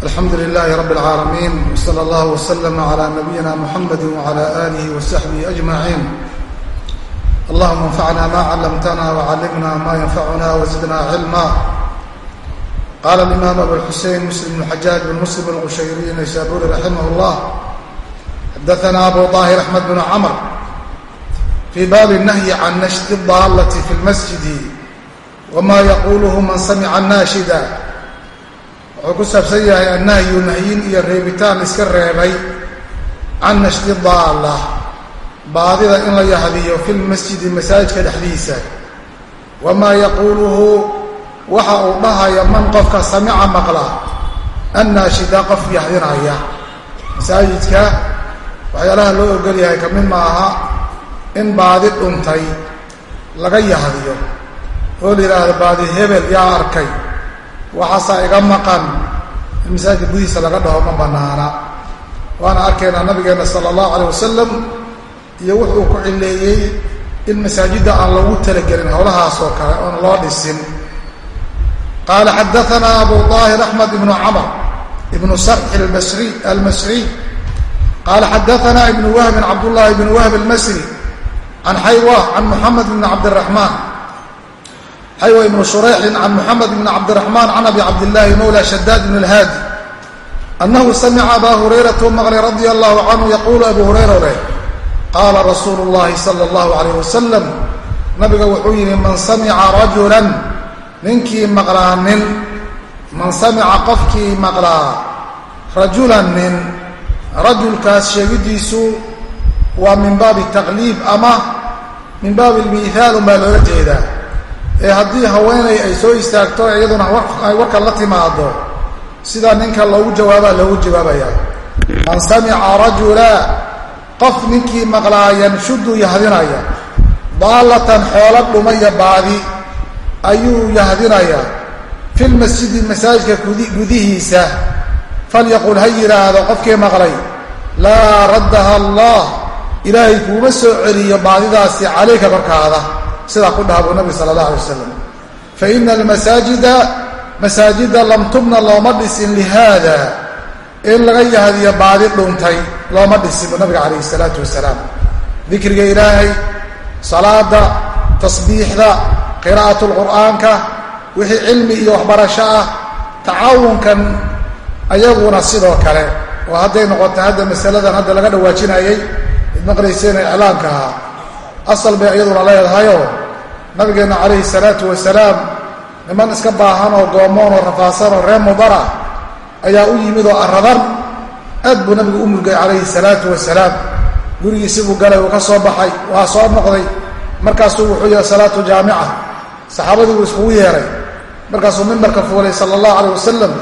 alxamdu lilaahi rabi اlcaalamiin wsala allah wslm cla nabiyina muxamadi wcla alih wsaxbihi ajmaciin allahuma anfacna ma callamtana wcallimna ma yanfacuna wzidna cilma qala alimaam abuxusein muslim bn xajaaj bn muslim alqushayriy naysaburi raximah llah xadaana abu طaahir axmed bn camr fi baabi nahyi can nashdi اdaalati fi lmasjidi wma yaquluhu man samica naashida wuxuu ku saabsan yahay annahyu nahyin iyo reebitaan iska reebay can nashdi daalla baadida in la yahdiyo fi lmasjidi masaajidka dhexdiisa. Wamaa yaquuluhu waxa uu dhahaya man qofka samica maqla annaashida qof yahdinaya. Masaajidka waxyaalaha loo ogol yahay ka mid maaha in baadi dhuntay laga yahdiyo oo la yidhaahdo baadi hebel yaa arkay waxaasaa iga maqan in masaajidka gudihiisa laga dhaho ma banaana. Waana arkaynaa nabigeena sala allahu aleyh wasalam iyo wuxuu ku cileeyey in masaajidda aan lagu talagelin howlahaas oo kale oon loo dhisin. Qaala xadaanaa abu daahir axmed ibnu camr ibnu sarxi almasri almasriy qaala xadaanaa ibnu wahbin cabdullahi ibnu wahb almasri can xaywa can muxamed ibni cabdiraxmaan xaywa ibnu shurayxin can muxamed bn cabdiraxmaan can abi cabdillaahi mawla shadaad bn alhaadi annahu samica abaa hurayrata maqlay radia allahu canhu yaquulu abu hurayra leh qaala rasuulu llahi sala allahu alayh wasalam nabiga wuxuu yidhi man samica rajulan ninkii maqlaa nin man samica qofkii maqlaa rajulan nin rajulkaas sheegidiisu waa min baabi taqliib ama min baabi lmihaal un baa loola jeedaa ee haddii haweenay ay soo istaagto iyaduna ay warkan la timaado sida ninka loogu jawaabaa loogu jawaabayaa. Man samica rajula qof ninkii maqlaa yanshudu yahdinaya daalatan xoolo dhumaya baadi ayuu yahdinayaa fi lmasjidi masaajidka gudihiisa. Falyaqul ha yidhaahdo qofkii maqlay laa raddaha allah ilaahay kuuma soo celiyo baadidaasi calayka korkaada sidaa ku dhaha buu nabi sala allah alay wasalam fa ina almasaajida masaajida lam tubna looma dhisin lihaada. In laga yahdiyo baadi dhuntay looma dhisin buu nabiga calayhi salaatu wasalaam. Dikriga ilaahay salaada tasbiixda qiraa'at lqur'aanka wixii cilmi iyo waxbarasho ah tacaawunkan ayaguna sidoo kale. Oo hadday noqotay hadda masaladan hadda laga dhawaajinayay id maqlayseen iclaamka ahaa. Asal bay iyaduna leedahayoo nabigeenna calayhi salaatu wasalaam niman iska baahan oo goomoon oo rafaasan oo reer mudara ayaa u yimid oo aradan aad buu nabigu u murgay calayhi salaatu wasalaam. Gurigiisi buu galay uu ka soo baxay waa soo noqday. Markaasuu wuxuu yihi salaatu jaamica. Saxaabadii buu iskugu yeeray. Markaasuu mimbarka fuulay sala allahu aleyh wasalam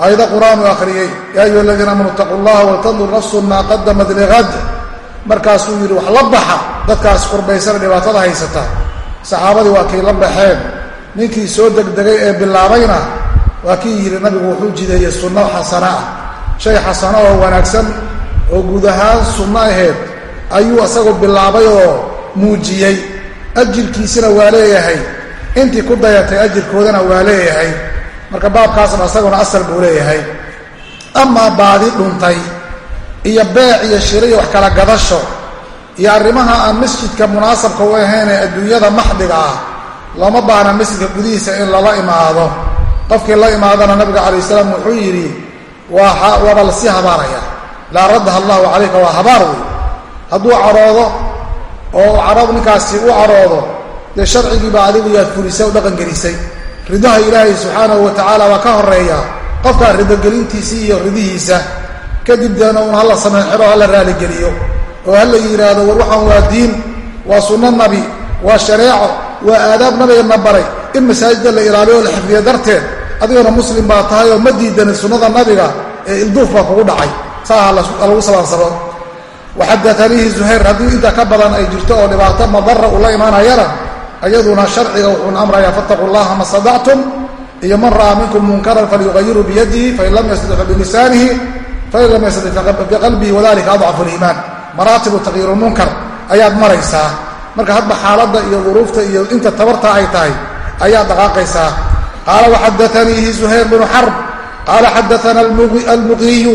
aayado qur'aan uu akhriyey. Yaa ayuha aladiina aamanu itaquu llaha waltandur nafsun maa qadamat ligad markaasuu yidhi wax la baxa dadkaas qurbaysana dhibaatada haysata saxaabadii waa kay la baxeen ninkii soo degdegay ee bilaabayna waa kii yidhi nabigu wuxuu jideeyey sunno xasana ah. Shay xasano oo wanaagsan oo guud ahaan sunno aheed ayuu isagoo bilaabay oo muujiyey. Ajirkiisina waa leeyahay. Intii ku dayatay ajirkoodana waa leeyahay. Marka baabkaasna isaguna asal buu leeyahay. Amaa baadi dhuntay iyo beec iyo shiro iyo wax kala gadasho iyo arrimaha aan masjidka munaasabka u ahayn ee adduunyada maxdiga ah looma baahna masjidka gudihiisa in lala imaado. Qofkii la imaadana nabiga calayh salaam wuxuu yidhi waa waaba la sii habaaraya laa raddaha allahu calayka waa habaar wey hadduu cadhoodo oo cadhoob ninkaasi u cadhoodo dee sharcigiibaa adigu yaad furisay o dhaqangelisay. Ridaha ilaahay subxaanahu wa tacaala waa ka horreeya qofkaa ridogelintiisii iyo ridihiisa kadib deena uun hala samayn xero hala raaligeliyo oo hala yidhaahdo war waxaan waa diin waa sunno nabi waa shareeco waa aadaab nabigana baray. In masaajidda la ilaaliyo oo la xifdiyo darteed adigana muslim baa tahay oo ma diidanin sunnada nabiga ee ilduuf baa kugu dhacay. Saaha lagu sabaansabo waxadaaniihi zuhayr haddii intaa ka badan ay jirto oo dhibaato madara uu la imaanayana ayaduna sharciga wuxuuna amrayaa fattaquu llaha ma stadactum iyo man ra'aa minkum munkaran falyuqayiru biyadihi fain lam yastadic bilisaanihi fain lam yastadic biqalbihi wadalika adcafu liimaan maraatibu takyiiru munkar ayaad maraysaa. Marka hadba xaaladda iyo duruufta iyo inta tabarta ay tahay ayaad dhaqaaqaysaa. Qaala waxadaaniihi zuhayr bnu xarb qaala xadaana almuqiyu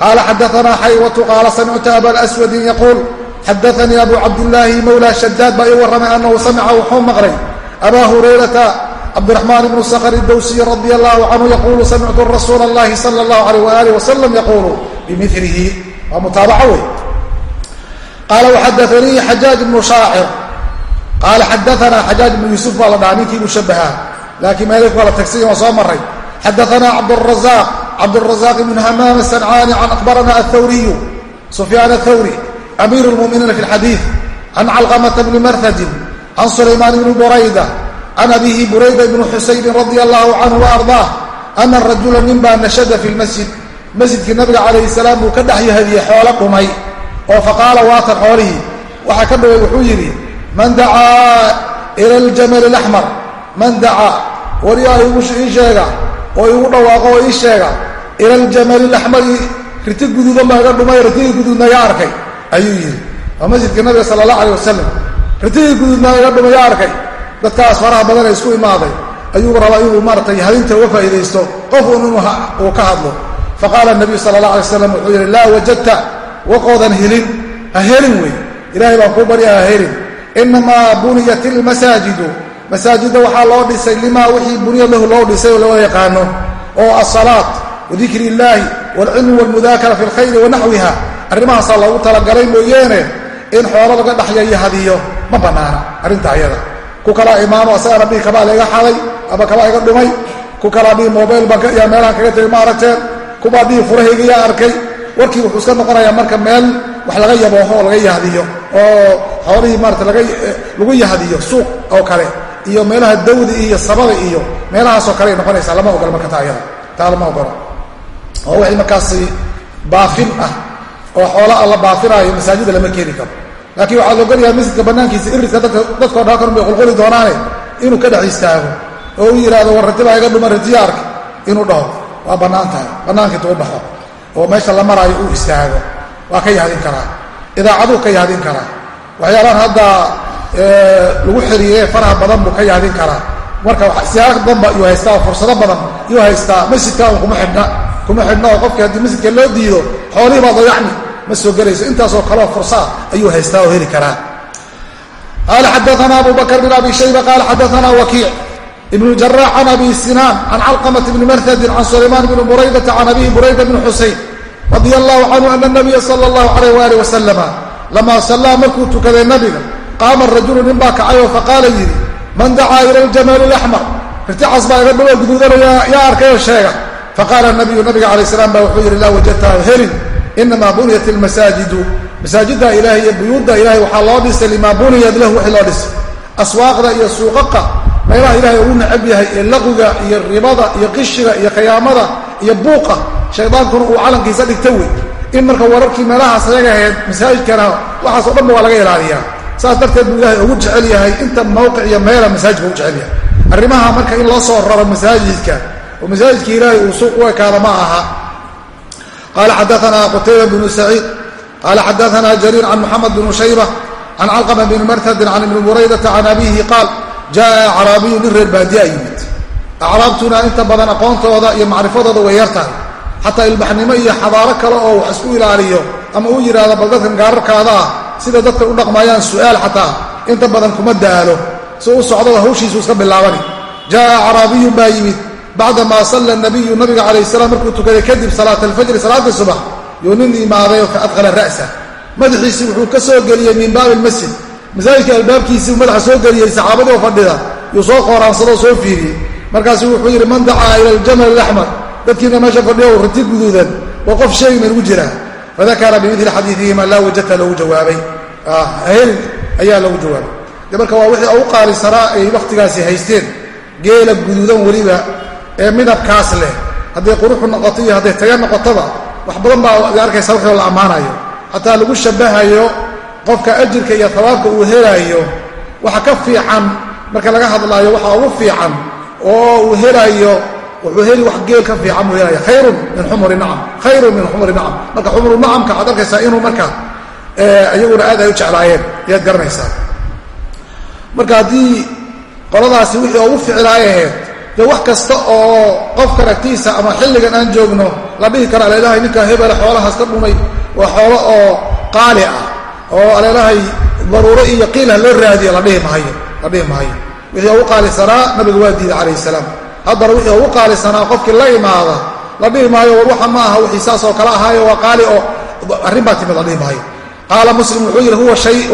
qaala xadaana xaywatu qaala samictu aba lswadin yaquul xadaanii abu cabdillaahi mawla shadaad baa ii warramay annahu samica wuxuu maqlay. Abaa hurayrata cabdiraxmaan ibnu sakhr idowsiy radi allahu canhu yaquulu samictu rasuula allahi sala allahu alayh waalih wasalam yaquulu bimilihi waa mutaabaco wey qaala waxadaanii xajaaj ibnu shaacir qaala xadaanaa xajaaj ibnu yuusuf baa la dhahaa ninkii mushabaha laakiin meelay kala tagsiyan waa soo maray xadaanaa cabdrazaq cabdrazaq ibnu hamaam asancaani can akbarana athawriyu sufyaan athawri amiir lmuminiina fi lxadiid can calqamata bni marhadin can sulaymaan ibni burayda can abihi burayda ibni xusaynin radia allahu canhu waardaah ana rajula ninbaa nashada fi lmasjid masjidkii nabiga calayhi salaam buu ka dhex yahadiyey xoolo dhumay oo faqaala waatan xoolihii waxaa ka dhaway wuxuu yidhi man dacaa ila aljamali alaxmar man dacaa wariyaa ii sheega oo igu dhawaaqo oo ii sheega ila aljamali alaxmari riti guduudan baa iga dhumay ritigii guduudna iga arkay ayuu yidhi. Waa masjidka nabiga sala allah alay wasalam ritigii guduudna iga dhumay iga arkay dadkaas faraha badan ee isku imaaday ayuu rabaa inuu maaratay hadinta uga faa'iidaysto qof un uu ka hadlo. Faqaala nabiyu sala allah alay wasalam wuxuu yidhi laa wajadta waqoodan helin ha helin wey ilaahay baan kuu barya ha helin inamaa buniyat ilmasaajidu masaajidda waxaa loo dhisay limaa wixii buniya lahu loo dhisay oo loo yaqaano oo asalaat wadikri illaahi waalcilmi waalmudaakara fi lkhayri wanaxwiha arrimahaasaa loogu talagalay mooyeene in xoolo laga dhaxyayo hadiyo ma bannaana arrinta ayada ku kalaa imaano asagana dhihi kabaa layga xaday ama kabaa iga dhumay ku kalaa dhihi mobayl baan yaa meelahan kaga tegay ma aragteen kubaa dhihi furahayga yaa arkay warkii wuxuu iska noqonayaa marka meel wax laga yabooho oo laga yahdiyo oo xoolihii maarata lagu yahdiyo suuq oo kale iyo meelaha dawdi iyo sabada iyo meelahaasoo kale ay noqonaysaa lama ogola marka taa ayada taa lama ogola. Oo wixii markaasi baafin ah oo xoola alla baafinaayo masaajida lama keeni karo. Laakiin waxaa la ogolyahay masjidka bannaankiisa iridka dadkao dhan kan bay qulquli doonaane inuu ka dhex istaago oo u yidhahdo war ratibaa iga dhuma ratiya ark inuu dhaho. Waa bannaan tahay. Bannaanka intuu u oo meesha la maraayo uu istaago. Waa ka yahdin karaa. Idaacaduu ka yahdin karaa. Waxyaalaan hadda lagu xiriire faraha badan buu ka yahdin karaa. Marka siyaaro badan ba yuu haystaa oo fursado badan yuu haystaa. Masjidka un kuma xidhna kuma xidhna oo qofkii haddii masjidka loo diido xoolihii baa dayacni ma soo gelayso. Intaasoo kaleo fursaa ayuu haystaa oo heli karaa. Qaala xadaana abu bakr bn abi shayba qaala xadaana wakiic ibn jaraax can abi sinaan can calqamat bni marhadin can sulaymaan bni buraydata can abihi burayda bni xusayn radia allahu canhu ana nabiya sala allahu alayh waalih wasalama lamaa sallaa markuu tukaday nabiga qaama rajulu nin baa kacay oo faqaala yidhi man dacaa ila aljamaali alaxmar irticas baa iga dhawo guduudanaya yaa arkayoo sheega. Faqaala nabiyu nabiga calayh salaam baa wuxuu yidhi laa wajadtaha helin inamaa buniyat ilmasaajidu masaajidda ilaahay iyo buyuudda ilahay waxaa loo dhisay limaa buniyat lahu wixii loo dhisay. Aswaaqda iyo suuqaqa meelaha ilaahay ugu necab yahay ee laqiga iyo ribada iyo qishiga iyo khiyaamada iyo buuqa shaydaankuna uu calankiisa dhigta wey in marka wararkii meelahaas ayaga ahayd masaajidkana waxaasoo dhanba waa laga ilaaliyaa. Saas darteed buu ilaahay ugu jecel yahay inta mawqic iyo meela masaajidka ugu jecel yahay. Arrimaha marka in loo soo raro masaajidka oo masaajidka ilaahay uu suuq u ekaada ma aha. Qaala xadaana qutayba bnu saciid qaala xadaana jariir can muxamed bn shayba can calqama bni martadin can ibni buraydata can abihi qaal jaa acraabiyu nin reer baadiya yimid. Acraabtuna inta badan aqoontooda iyo macrifadooda way yar tahay. Xataa ilbaxnimo iyo xabaaro kale oo wax isku ilaaliyo ama uu yidhaahdo bal dadkan gaararkaada ah sida dadka u dhaqmaayaan su'aal xataa inta badan kuma daalo. Si u socdaba hawshiisu iska bilaabani. Jaa acraabiyun baa yimid bacdamaa salla nabiyu nabiga calayh salaam markuu tukaday kadib salaat alfajri salaadii subax yuu nin imaaday oo ka adqala ra'sa. Madaxiisii wuxuu ka soo geliyey min baabi lmasjid masaajidka albaabkiisii madaxa soo geliyey saxaabadii oo fadhida yuu soo qooraansadoo soo fiiriyey markaasuu wuxuu yidhi man dacaa ila aljamal alaxmar dadkiina meesha fadhiyo riti guduudan waa qof sheegin ugu jira fadakara bimili xadiiihima laa wajata loogu jawaabay. Helin ayaa loogu jawaabay. De marka waa wixii ugu qaalisanaa ay wakhtigaasi haysteen geela guduudan weliba ee midabkaas leh hadday quruxu noqoto iyo hadday taga noqotoba wax badan baa arkaysa wixii la ammaanayo. Xataa lagu shabahayo qofka ajirka iyo hawaabka uu helaayo waxa ka fiican marka laga hadlaayo waxa ugu fiican oo uu helaayo wuxuu heli wax geel ka fiican buu helaya khayrun min xumuri nacam khayrun min xumuri nacam. Marka xumuru nacamka waxaad arkaysaa inuu marka iyaguna aad ay u jeclaayeen ayaad garanaysaa. Marka haddii qoladaasi wixii ugu ficlaay ahayd dee wax kasta oo qofkan agtiisa ama xilligan aan joogno la dhihi karo aleelahay ninka hebela xoolahaas ka dhumay waa xoolo oo qaali ah oo aleelahay daruuro iyo qiilha loo raadiyo la dhihi maayo la dhihi maayo. Wixii ugu qaalisanaa nabiga waa diiday calayh salaam. Haddana wixii ugu qaalisanaa qofkii la imaada la dhihi maayo war waxa ma aha wixii saas oo kale ahaayo waa qaali oo arrin baa timid la dhihi maayo. Qaala muslim wuxuu yidhi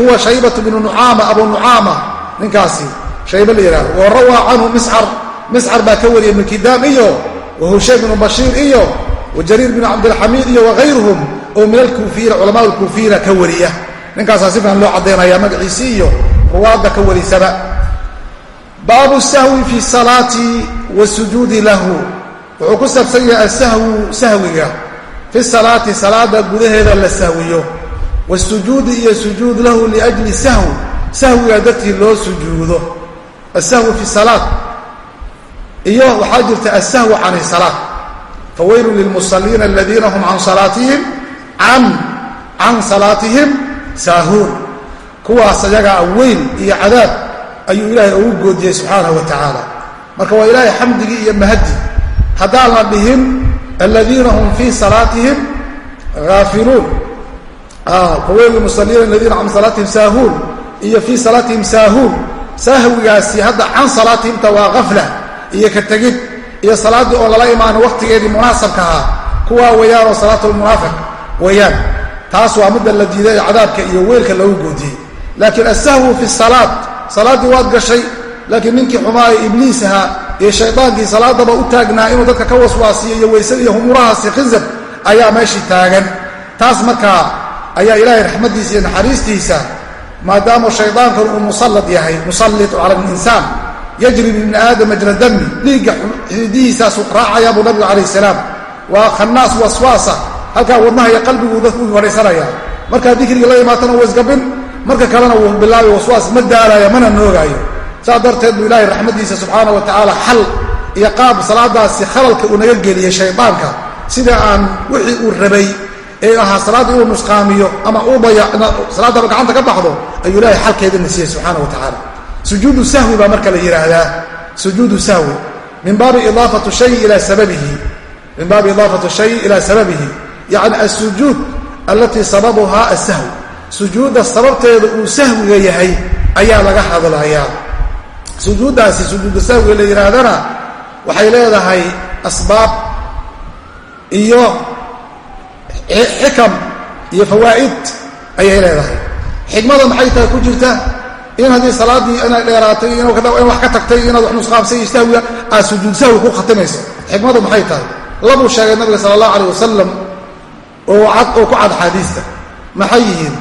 huwa shaybatu bnu nucaama abu nucaama. Ninkaasi shaybe la yidhahdo wa rawaa canhu miscar miscar baa ka wariyay ibnu kidaam iyo wa hushaym bnu bashiir iyo wa jariir bnu cabdilxamiid iyo wagayruhum oo min alkuufiyiina culamaa alkuufiyiina ka wariya ninkaasaa si fiican loo caddaynaya magaciisii iyo ruwaadda ka warisaba baabu sahwi fi salaati wasujuudi lahu. Wuxuu ku saabsan yahay asahwu sahwiga. Fi salaati salaada gudaheeda la sahwiyo. Wasujuudi iyo sujuud lahu liajli sahwi. Sahwiga dartii loo sujuudo. Asahwu fi salaat. Iyo waxaa jirta asahwu can salaat. Fawaylu lilmusaliina aladiina hum can salaatihim can can salaatihim saahuun kuwaas ayagaa weyn iyo cadaab ayuu ilaahay ugu goodiyey subxaanahu wa tacaala marka waa ilaahay xamdigii iyo mahadi haddaan la dhihin aladiina hum fii salaatihim aafiluun fawayl lmusaliina aladiina can salaatihim saahuun. Iyo fii salaatihim saahuun. Sahwigaasi hadda can salaatihimta waa kafla iyo ka tegid. Iyo salaaddii oon lala imaanin waqtigeedii munaasabka ahaa. Kuwaa weeyaanoo salaatulmunaafiq weeyaan taas waa midda la diiday ee cadaabka iyo weelka lagu goodiyey. Laakiin asahwu fi salaat salaaddii waad gashay laakiin ninkii xumaayo ibliis ahaa iyo shaydaankii salaadaba u taagnaa inuu dadka ka waswaasiyo iyo weysada iyo humurahaasi khinzab ayaa meeshii taagan. Taas markaa ayaa ilaahay raxmaddiisa iyo naxariistiisa maadaama shaydaankan uu musallad yahay musallitu cala alinsaan yajri min ibni aadam majra dami dhiigga xidihiisaasuu raacayaa buu nabigu calayh salaam. Waa khannaas waswaasa halkaa wadnaha iyo qalbiguu dadku fadhiisanaya markaa dikriga la imaatana wuu isgabin marka kalena wuu bilaabi waswaas ma daalaayo mana noogaayo. Saas darteed buu ilaahay raxmaddiisa subxaana wa tacaala xal iyo qaab salaadaasi khalalka uu naga geliyey shaydaanka. Sida aan wixii uu rabay ee ahaa salaaddii inuu nusqaamiyo ama uu salaadaba gacanta ka baxdo ayuu ilaahay xalkeedana siiyey subxaana wa tacaala sujuudu sahwi baa marka la yidhaahdaa sujuudu sahwi. Min baabi idaafatu shay ilaa sababihi. Min baabi idaafatu shay ilaa sababihi yacni alsujuud allatii sababuhaa asahw sujuudda sababteeda uu sahwiga yahay ayaa laga hadlayaa. Sujuuddaasi sujuuda sahwiga la yidhaahdana waxay leedahay asbaab iyo xikam iyo fawaa'id ayay leedahay. Xikmada maxay tahay ku jirta? In haddii salaaddii inay dheeraatay in wax ka tagtay inaad wax nusqaamsay iyo sahwiga aad sujuud sahwi ku khatimayso xikmadu maxay tahay? Labuu sheegay nabiga sala allahu alayh wasalam oo cad oo ku cad axaadiista maxay yihiin?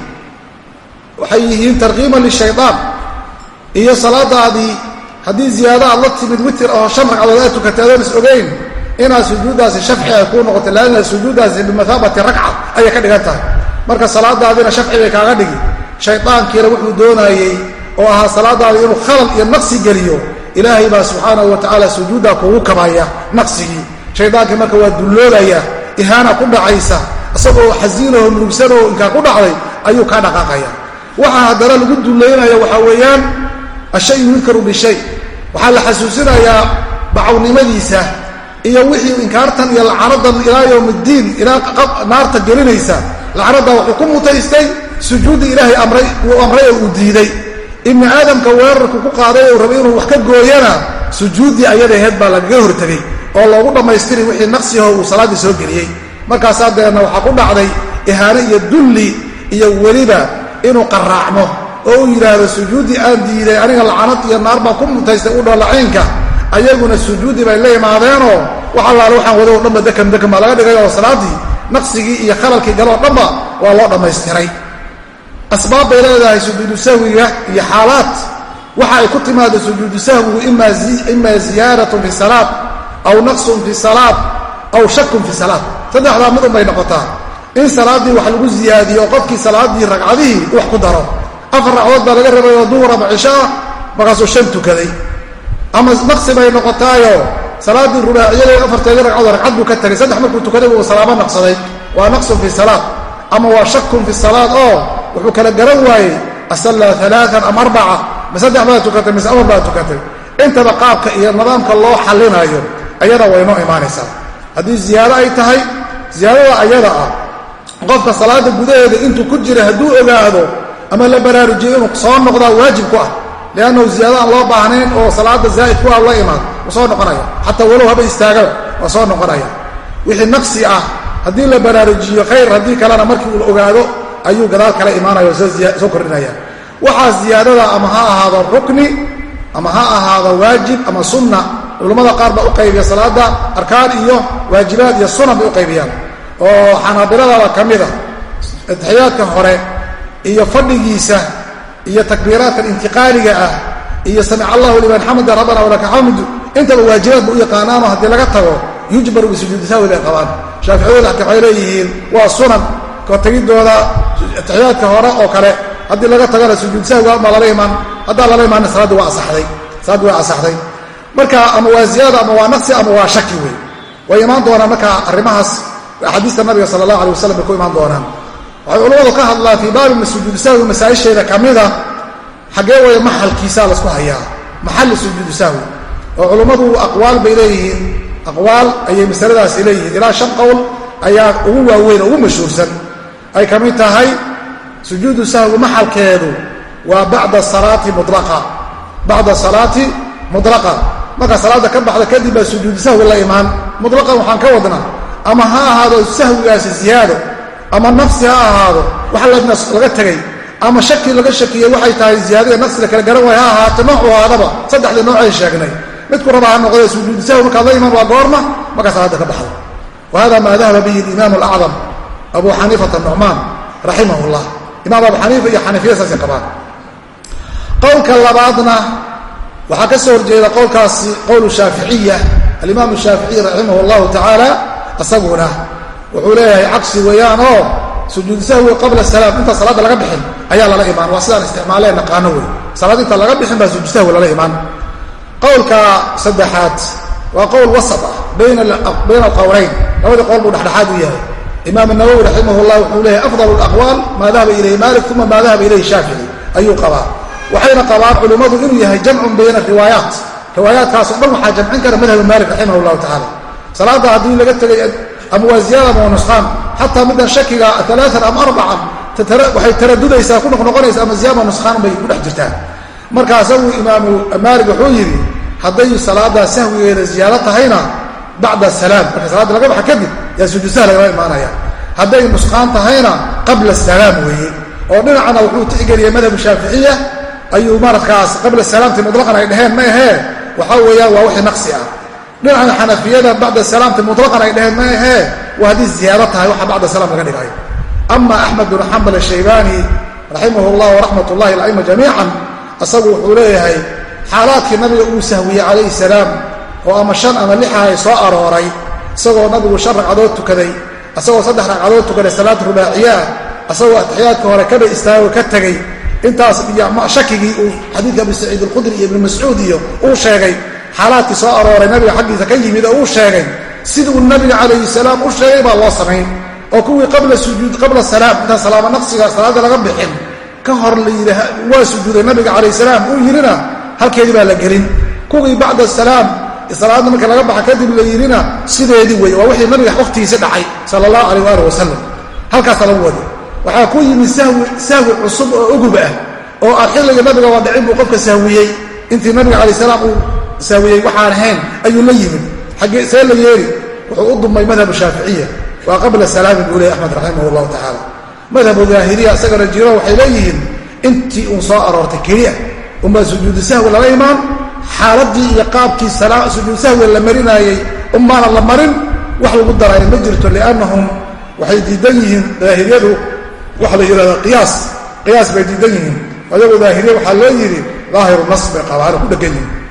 Waxay yihiin tarkiiban lishaydaan iyo salaadaadii haddii ziyaado aad la timid witir oo shan ragcadood aad tukatay adoon is ogeyn inaad sujuuddaasi shafci ay kuu noqotay laanna sujuuddaasi bimathaabati ragca ayay ka dhigan tahay. Marka salaadaadiina shafci bay kaaga dhigi. Shaydaankiina wuxuu doonaayey oo ahaa salaadaadii inuu khalal iyo naqsi geliyo. Ilaahay baa subxaanahu wa tacaala sujuuddaa kugu kabaya naqsigii. Shaydaankii marka waa dulloolaya ihaana ku dhacaysa isagoo xasiinaho murugsanoo inkaa ku dhacday ayuu kaa dhaqaaqaya waxaa haddana lagu dullaynaya waxaa weeyaan ashay yudkaru bishay waxaa la xasuusinayaa bacawnimadiisa iyo wixii inkaartan iyo lacanadan ilaa yowm iddiin ilaa naarta gelinaysa. Lacanadda wuxuu ku mutaystay sujuuddii ilaahay amray uu amray oo uu diiday. Ibni aadamka weerarku ku qaaday ou rabay inuu wax ka gooyana sujuuddii ayada aheyd baa lagaga hortegey oo loogu dhammaystiri wixii naqsiho uu salaaddii soo geliyey markaasaa deedna waxaa ku dhacday ihaano iyo dulli iyo weliba inuu qaraacmo oo uu yidhaahdo sujuuddii aan diiday aniga lacanad iyo naar baan ku mutaystay u dhoolacaynka ayaguna sujuuddii bay la imaadeenoo wax allaale waxaan wado o dhanba dekan dekan baa laga dhigay oo salaaddii naqsigii iyo khalalkii galoo dhanba waa loo dhammaystiray. Asbaab bay leedahay sujuudu sahwiga iyo xaalaad. Waxa ay ku timaado sujuudu sahwigu ima ziyaaratun fi salaat aw naqsun fi salaat aw shakun fi salaat saddexdaa mid un bay noqotaa. In salaaddii wax lagu ziyaadiyo oo qofkii salaaddii ragcadihii wax ku daro. Afar ragcadood baa laga rabay oo duhur ama cishaa markaasuu shan tukaday. Ama naqsi bay noqotaayo. Salaaddii rubaaciyada afarteedii ragcadood ragcad buu ka tagay. Saddex markuu tukaday buu salaamo naqsaday. Waa naqsun fi salaat ama waa shakun fi salaat oo wuxuu kala garan waayey asallaa alaaan ama arbaca. Ma saddex baad tukatay mise afar baad tukatay. Intaba qaabka iyo nidaamka loo xallinayo ayada waynoo imaanaysaa. Haddii ziyaado ay tahay ziyaadada ayada ah. Qofka salaada gudaheeda intuu ku jira hadduu ogaado ama la baraarujiyo inuu soo noqdaa waajib ku ah. Liannahu ziyaado aan loo baahnayn oo salaada zaa'id ku ah la imaan wuu soo noqonaya. Xataa walow haba istaagaba waa soo noqonaya. Wixii naqsi ah haddii la baraarujiyo khayr haddii kalena markii uu ogaado ayuu gadaal kala imaanaya oo soo kordhinaya. Waxaa ziyaadada ama ha ahaado rukni ama ha ahaado waajib ama sunna. Culammada qaar baa u qaybiya salaada arkaan iyo waajibaad iyo sunan bay u qaybiyaan oo xanaabiladaba ka mida atixiyaadka hore iyo fadhigiisa iyo takbiiraadkan intiqaaliga ah iyo samic allahu liman xamida rabbana walaka xamdu intaba waajibaad ba u haddii laga tago yujbaru bisujuudi sahwi bay qabaan. Shaaficiyadu ata waxay leeyihiin waa sunan ka tegidooda hore oo kale haddii laga tagana sujuud sahwiga ma lala imaan haddaan lala imaanna salaaddi waa asaxday salaaddii waa asaxday. Marka ama waa ziyaada ama waa naqsi ama waa shaki wey way imaan doonaan marka arrimahaas axaadiista nabiga sala allah alay wasalam bay ku imaan doonaan. Waxay culamadu ka hadlaan fii baabi sujuudu sahwi masaa-isheeda ka mida xaggee waya maxalkiisaa la isku hayaa? Maxalli sujuudu sahwi oo culummadu aqwaal bay leeyihiin. Aqwaal ayay masaladaasi leeyihiin. Ilaa shan qowl ayaa ugu waaweyn oo ugu mashhuursan. Ay ka mid tahay sujuudu sahwi maxalkeedu waa bacda salaati mulaqa bacda salaati mudlaqa. Markaa salaadda ka baxda kadib baa sujuudu sahwi la imaan. Mutlaqan waxaan ka wadnaa ama ha ahaado sahwigaasi ziyaado ama nafsi ha ahaado wax laga tegay ama shaki laga shakiyey waxay tahay ziyaadada nafsi la kala garan waaya ha ahaato noocu ahaadaba saddexdii noocayn sheegnay. Midku raba ha noqdee sujuudu sahwi markaad la imaan waa goorma markaa salaadda ka baxda wa hada maa dahaba bihi alimaam alacdam abu xaniifata nucmaan raximah llah imaam abu xaniifa iyo xaniifiya saasay qabaan. Qowlka labaadna waxaa ka soo horjeeda qowlkaasi qowlu shaaficiya alimaam shaaficiy raximah llahu tacaala isaguna wuxuu leeyahay cagsi weeyaan oo sujuud sahwi qabla salaam intaan salaadda laga bixin ayaa lala imaan. Waa sidaan isticmaaleen naqaano wey salaad intaan laga bixin baa sujuud lala imaan. Qowlka saddexaad waa qowl wasat ah bayna alqowlayn labadii qowl buu dhexdhexaad u yahay. Imaam nawowi raximah llah wuxuu leeyahay afdal aqwaal maa dahaba ilayhi malik uma maa dahaba ilayhi shaafici ayuu qabaa. Waxayna qabaan culimmadu inuu yahay jamcun bayna riwaayaat. Riwaayaatkaas dhan waxaa jamcin kara madhab maalik raximah llahu tacala salaadda haddii laga tegay ama waa xataa middan shakiga alaaan ama arbacan waxay taradudaysaa ku noqnoqonaysa ama ziyaada nusqaan bay ku dhex jirtaan. Marka imaamu maalik wuxuu yidhi hadday salaaddaa sahwigeeda ziyaado tahayna bacda salaam. Marka salaadda laga baxa kadib yaa sujuudsaha lagala imaanaya. Hadday nusqaan tahayna qabla salaam weeye. Oo dhinacana wuxuu tixgeliyay madhabu shaaficiya ayuu markaas qabla salaamti mutlaqan ay dheheen ma ahee waxaa weeyaan waa wixii naqsi ah dhinacan xanafiyada bacda salaamti mutlaqan ay dheheen ma ahee? Waa haddii ziyaado tahay waxa bacda salaam laga dhigayo ama axmed bin xambal ashaybaani raximah llah waraxmat ullahi alaima jamiican isagu wuxuu leeyahay xaalaadkii nabiga uu sahwiyey calayhi salaam oo ama shan ama lixa ay soo arooray isagoo nabigu shan ragcadood tukaday isagoo saddex ragcadood tukaday salaad rubaaciyaa isagoo atixiyaadka hore kada istaago ka tegey intaas shakigii uu xadiidka abi saciid alkhudri iyo ibnu mascuud iyo uu sheegay xaalaadkii soo arooray nabiga xaggiisa ka yimid oo uu sheegay siduu nabiga calayhi salaam u sheegay baa loo samayn. Oo kuwii qabla sujuud qabla salaam intaan salaamo naqsiga salaada laga bixin. Ka hor la yidhi waa sujuuday nabiga calayh salaam uu yidhina halkeedii baa la gelin. Kuwii bacda salaam salaadda marka laga baxa kadib la yidhina sideedii wey waa wixii nabiga wakhtigiisa dhacay sala allahu calayh waali wasalam halkaasa lagu wadi. Waxaa ku yimid sahwi cusub oo ugub ah oo xilliga nabiga waa dhicin buu qofka sahwiyey. Intii nabiga uu sahwiyey waxaan ahayn ayuu la yimid. Xaggee see la yeeli wuxuu u dumay madhabu shaaficiya waa qabla salaami buu leey axmed raximah llahu tacaala. Madhabu daahiriya isagana jiro waxay leeyihiin intii uun soo aroortay keliya unbaa sujuudu sahwi lala imaan xaaladii iyo qaabkii sujuud sahwi la marinaayey unbaana la marin wax lagu daraayo ma jirto liannahum waxay diidan yihiin daahiriyadu waxa la yidhahdaa qiyaas qiyaas bay diidan yihiin. Ayagu daahiriya waxaa loo yidhi daahiru nas bay qabaano ku dhegan yihiin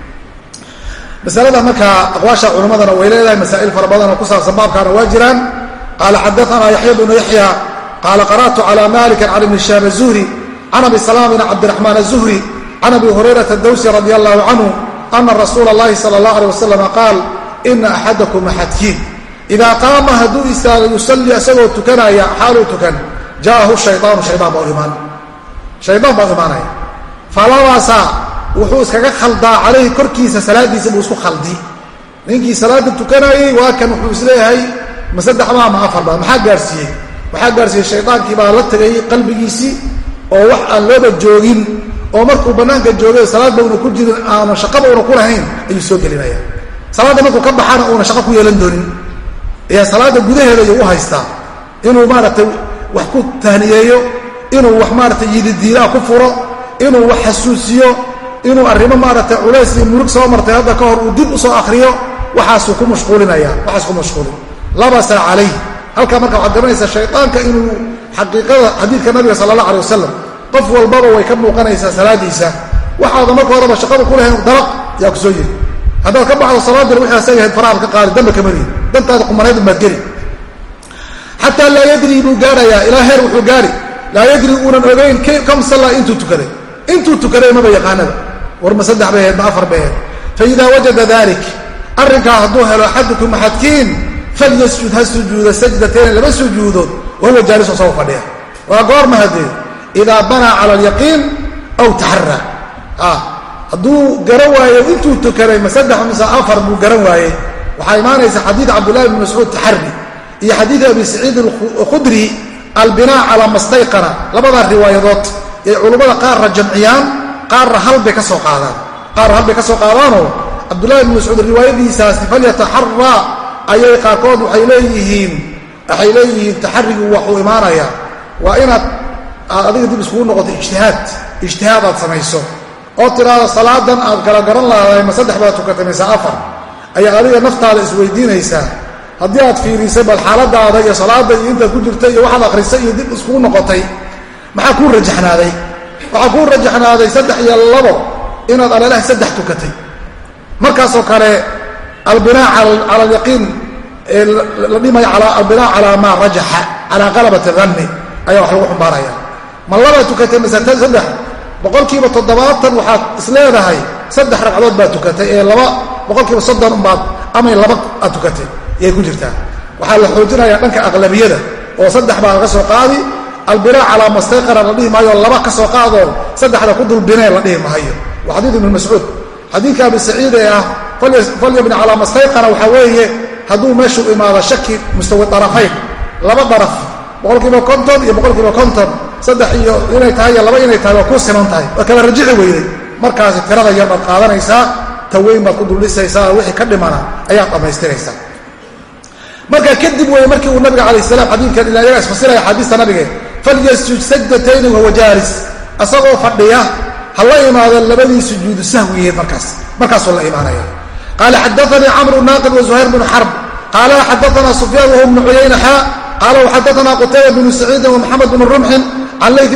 masalada markaa aqwaasha culimmadana way leedahay masaa'il fara badanoo ku saabsan baabkaana waa jiraan. Qaala xadaanaa yaxya bnu yaxya qaala qara'tu cala malikin can ibni shaam azuhri can abi salaam bn cabdiraxmaan azuhri can abi hurayrata dawsi radia allahu canhu ana rasuula allahi sala allah aleh wasalam qaal ina axadakum axadkiin idaa qaama hadduu istaago yusallii isagoo tukanaya xaaluu tukan jaa'ahu shayaanu shayaan baa u imaan. Shayaan baa u imaanaya. Falabasa wuxuu iskaga khaldaa calayhi korkiisa salaadiisa buu isku khaldi. Ninkii salaada tukanayey waa kan wuxuu is leeyahay ma saddex ma afar baa maxaa gaarsiiyey? Waxaa gaarsiiyey shaydaankii baa la tegay qalbigiisii oo wax aan looba joogin oo markuu bannaanka joogay salaadba una ku jirin aana shaqaba una ku lahayn ayuu soo gelinaya salaadda markuu ka baxana uuna shaqo ku yeelan doonin. Ayaa salaadda gudaheeda ayuu u haystaa. Inuu maaragtay wax ku tahniyeeyo inuu wax maaragtay yididiilaa ku furo inuu wax xasuusiyo inuu arrimo maaragtay culays iyo murug soo martay hadda ka hor uu dib u soo akhriyo waxaasuu ku mashquulinaya waxaas ku mashquulin. Labasa calayh halkaa marka waxaad garanaysaa shaydaanka inuu xaqiiqada xadiidka nabiga sala allah alay wasalam qof walbaba way ka muuqanaysaa salaadiisa. Waxaada marka horeba shaqada ku dalaq yaa ku soo yiri. Haddaad ka baxdo salaadana wixii asaga ahayd farahaad ka qaadi damba kamarihi dantaada qumanayd unbaad geli. Xataa laa yadri buu gaarayaa ilaa heer wuxuu gaari laa yadri uunan ogayn kam sallaa intuu tukaday. Intuu tukaday maba yaqaanaba war ma saddex bay ahayd ma afar bay ahayd faida wajada dalik arrinkaa hadduu helo axadukum axadkiin falyasjud ha sujuuda sajdatayn laba sujuudood wahuwa jaalisu asagoo fadhiya. Waa goorma haddee idaa banaa cala alyaqiin aw taxara hadduu garan waayo intuu tukaday ma saddex mise afar buu garan waayey waxaa imaanaysa xadiid cabdullahi bn mascuud taxari iyo xadiid abi saciid alkhudri albinaa calaa mastayqana labadaa riwaayadood yay culummada qaarna jamciyaan qaarna halbay ka soo qaadaan. Qaarna halbay ka soo qaadaanoo cabdullahi bn mascuud riwaayadiisaasi falyataxaraa ayay qaarkood waxay leeyihiin waxay leeyihiin taxarigu waxuu imaanayaa. Waa inaad aad adiga dib iskugu noqoto ijtihaad ijtihaad aad samayso. Oo tidhaahdo salaadan aad kala garan lahaday ma saddex baad tukatay mise afar. Ayaa adiga naftaada isweydiinaysaa. Haddii aad fiirisay bal xaaladaada iyo salaada iyo intaad ku jirtay iyo waxaad akhrisay iyo dib iskugu noqotay maxaa kuu rajaxnaaday waxaa kuu rajaxnaaday saddex iyo labo inaad aleelaha saddex tukatay. Markaasoo kale albinaa cala alyaqiin la dhimaya albinaa calaa maa rajaxa calaa qalabati danni ayaa wax lagu xumbaaraya. Ma labaa tukatay mise saddex boqolkiiba toddobaatan waxaad isleedahay saddex ragcadood baad tukatay ee laba boqolkiiba soddon unbaad amay laba aad tukatay yay ku jirtaa. Waxaa la xoojinayaa dhanka aqlabiyada oo saddex baa laga soo qaadi albinaa calaa mastayqana la dhihi maayo laba ka soo qaadoo saddexda ku dulbinee la dhihi maayo. Waa xadiid ibnu mascuud. Xadiidka abi saciid ee ah falyabni calaa mastayqana waxaa weeye hadduu meeshuu imaado shaki mustawi darafayn laba daraf boqolkiiba konton iyo boqolkiiba konton saddex iyo inay tahay iyo laba inay tahay waa kuu siman tahay. Waa kala rajici weyday markaasi tirada yar baad qaadanaysaa taweyn baad ku duldhisaysaa wixii ka dhimana ayaad dhammaystiraysaa. Markaa kadib weeye markii uu nabiga calayh salaam xadiidkan ilaa yaga isfasiraya axaadiista nabige falyasjud sajdatayni wahuwa jaalis asagoo fadhiya ha la imaado labadii sujuudu sahwiyeed markaas markaasuu la imaanaya qaala xadaanii camru naaqid wa bnu xarb qaala xadaana sufyaan wahu bnu cuyayna xaa qaala xadaana qutayba bnu saciidin wamaxamed bnu rumxin can leyt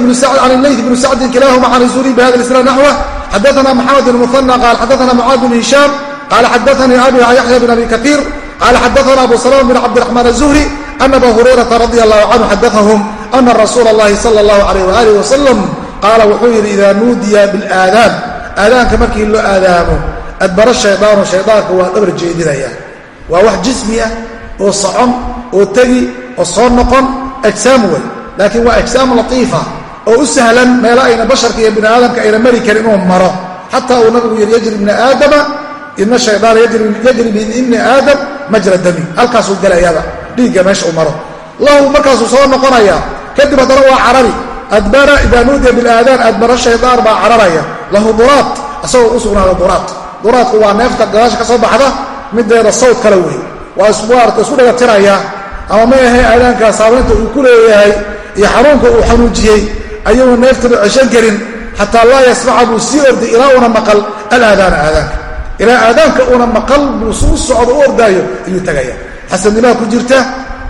bni sacdin kilahuma can zuri bihada isnad naxwa xadaana maxamed bn muana qaal xadaana mucaad bn hishaam qaala xadaanii abi yaxya bn abi kaiir qaala xadaana abu salama bn cabdiraxmaan azuhri ana aba hurayrata radi allahu canhu xadaahum ana rasuula allahi sala allahu alayh waalih wasalam qaala wuxuu yidhi idaa nuudiya bilaadaan. Aadaanka markii loo aadaamo adbara shaydaanu shaydaanka waa dhabar jeedinaya. Waa wax jismi ah oo socon oo tegi oo soo noqon ajsaam wey laakiin waa ajsaam latiifa oo u sahlan meelo ayna basharka iyo bini aadamka ayna mari karin inuu maro. Xataa uu nabigu yidhi yajri ibna aadama ina shaydaana yajri min ibni aadam majra dami. Halkaasuu galayaba dhiigga meesha uu maro. Lahu markaasuu soo noqonaya kadib haddana waa carari. Adbara idaa nuudiya bilaadaan adbara shaydaan baa cararaya. Lahu duraad isagoo u sugnaada duraad. Duraadku waa neefta gadaasha ka soo baxda mideeda sawd kale wey. Waa iswaarta isku dhagatiraya ama ma ahe aadaankaa saabaynta uu ku leeyahay iyo xanuunka uu xanuujiyey ayuuna neeftaba ceshan karin xataa laa yasmaca buu sii orday ilaa una maqal alaadaana aadaanka. Ilaa aadaanka una maqal buu suu socdo u ordaayo ayuu tagaya. Xasannimaa ku jirta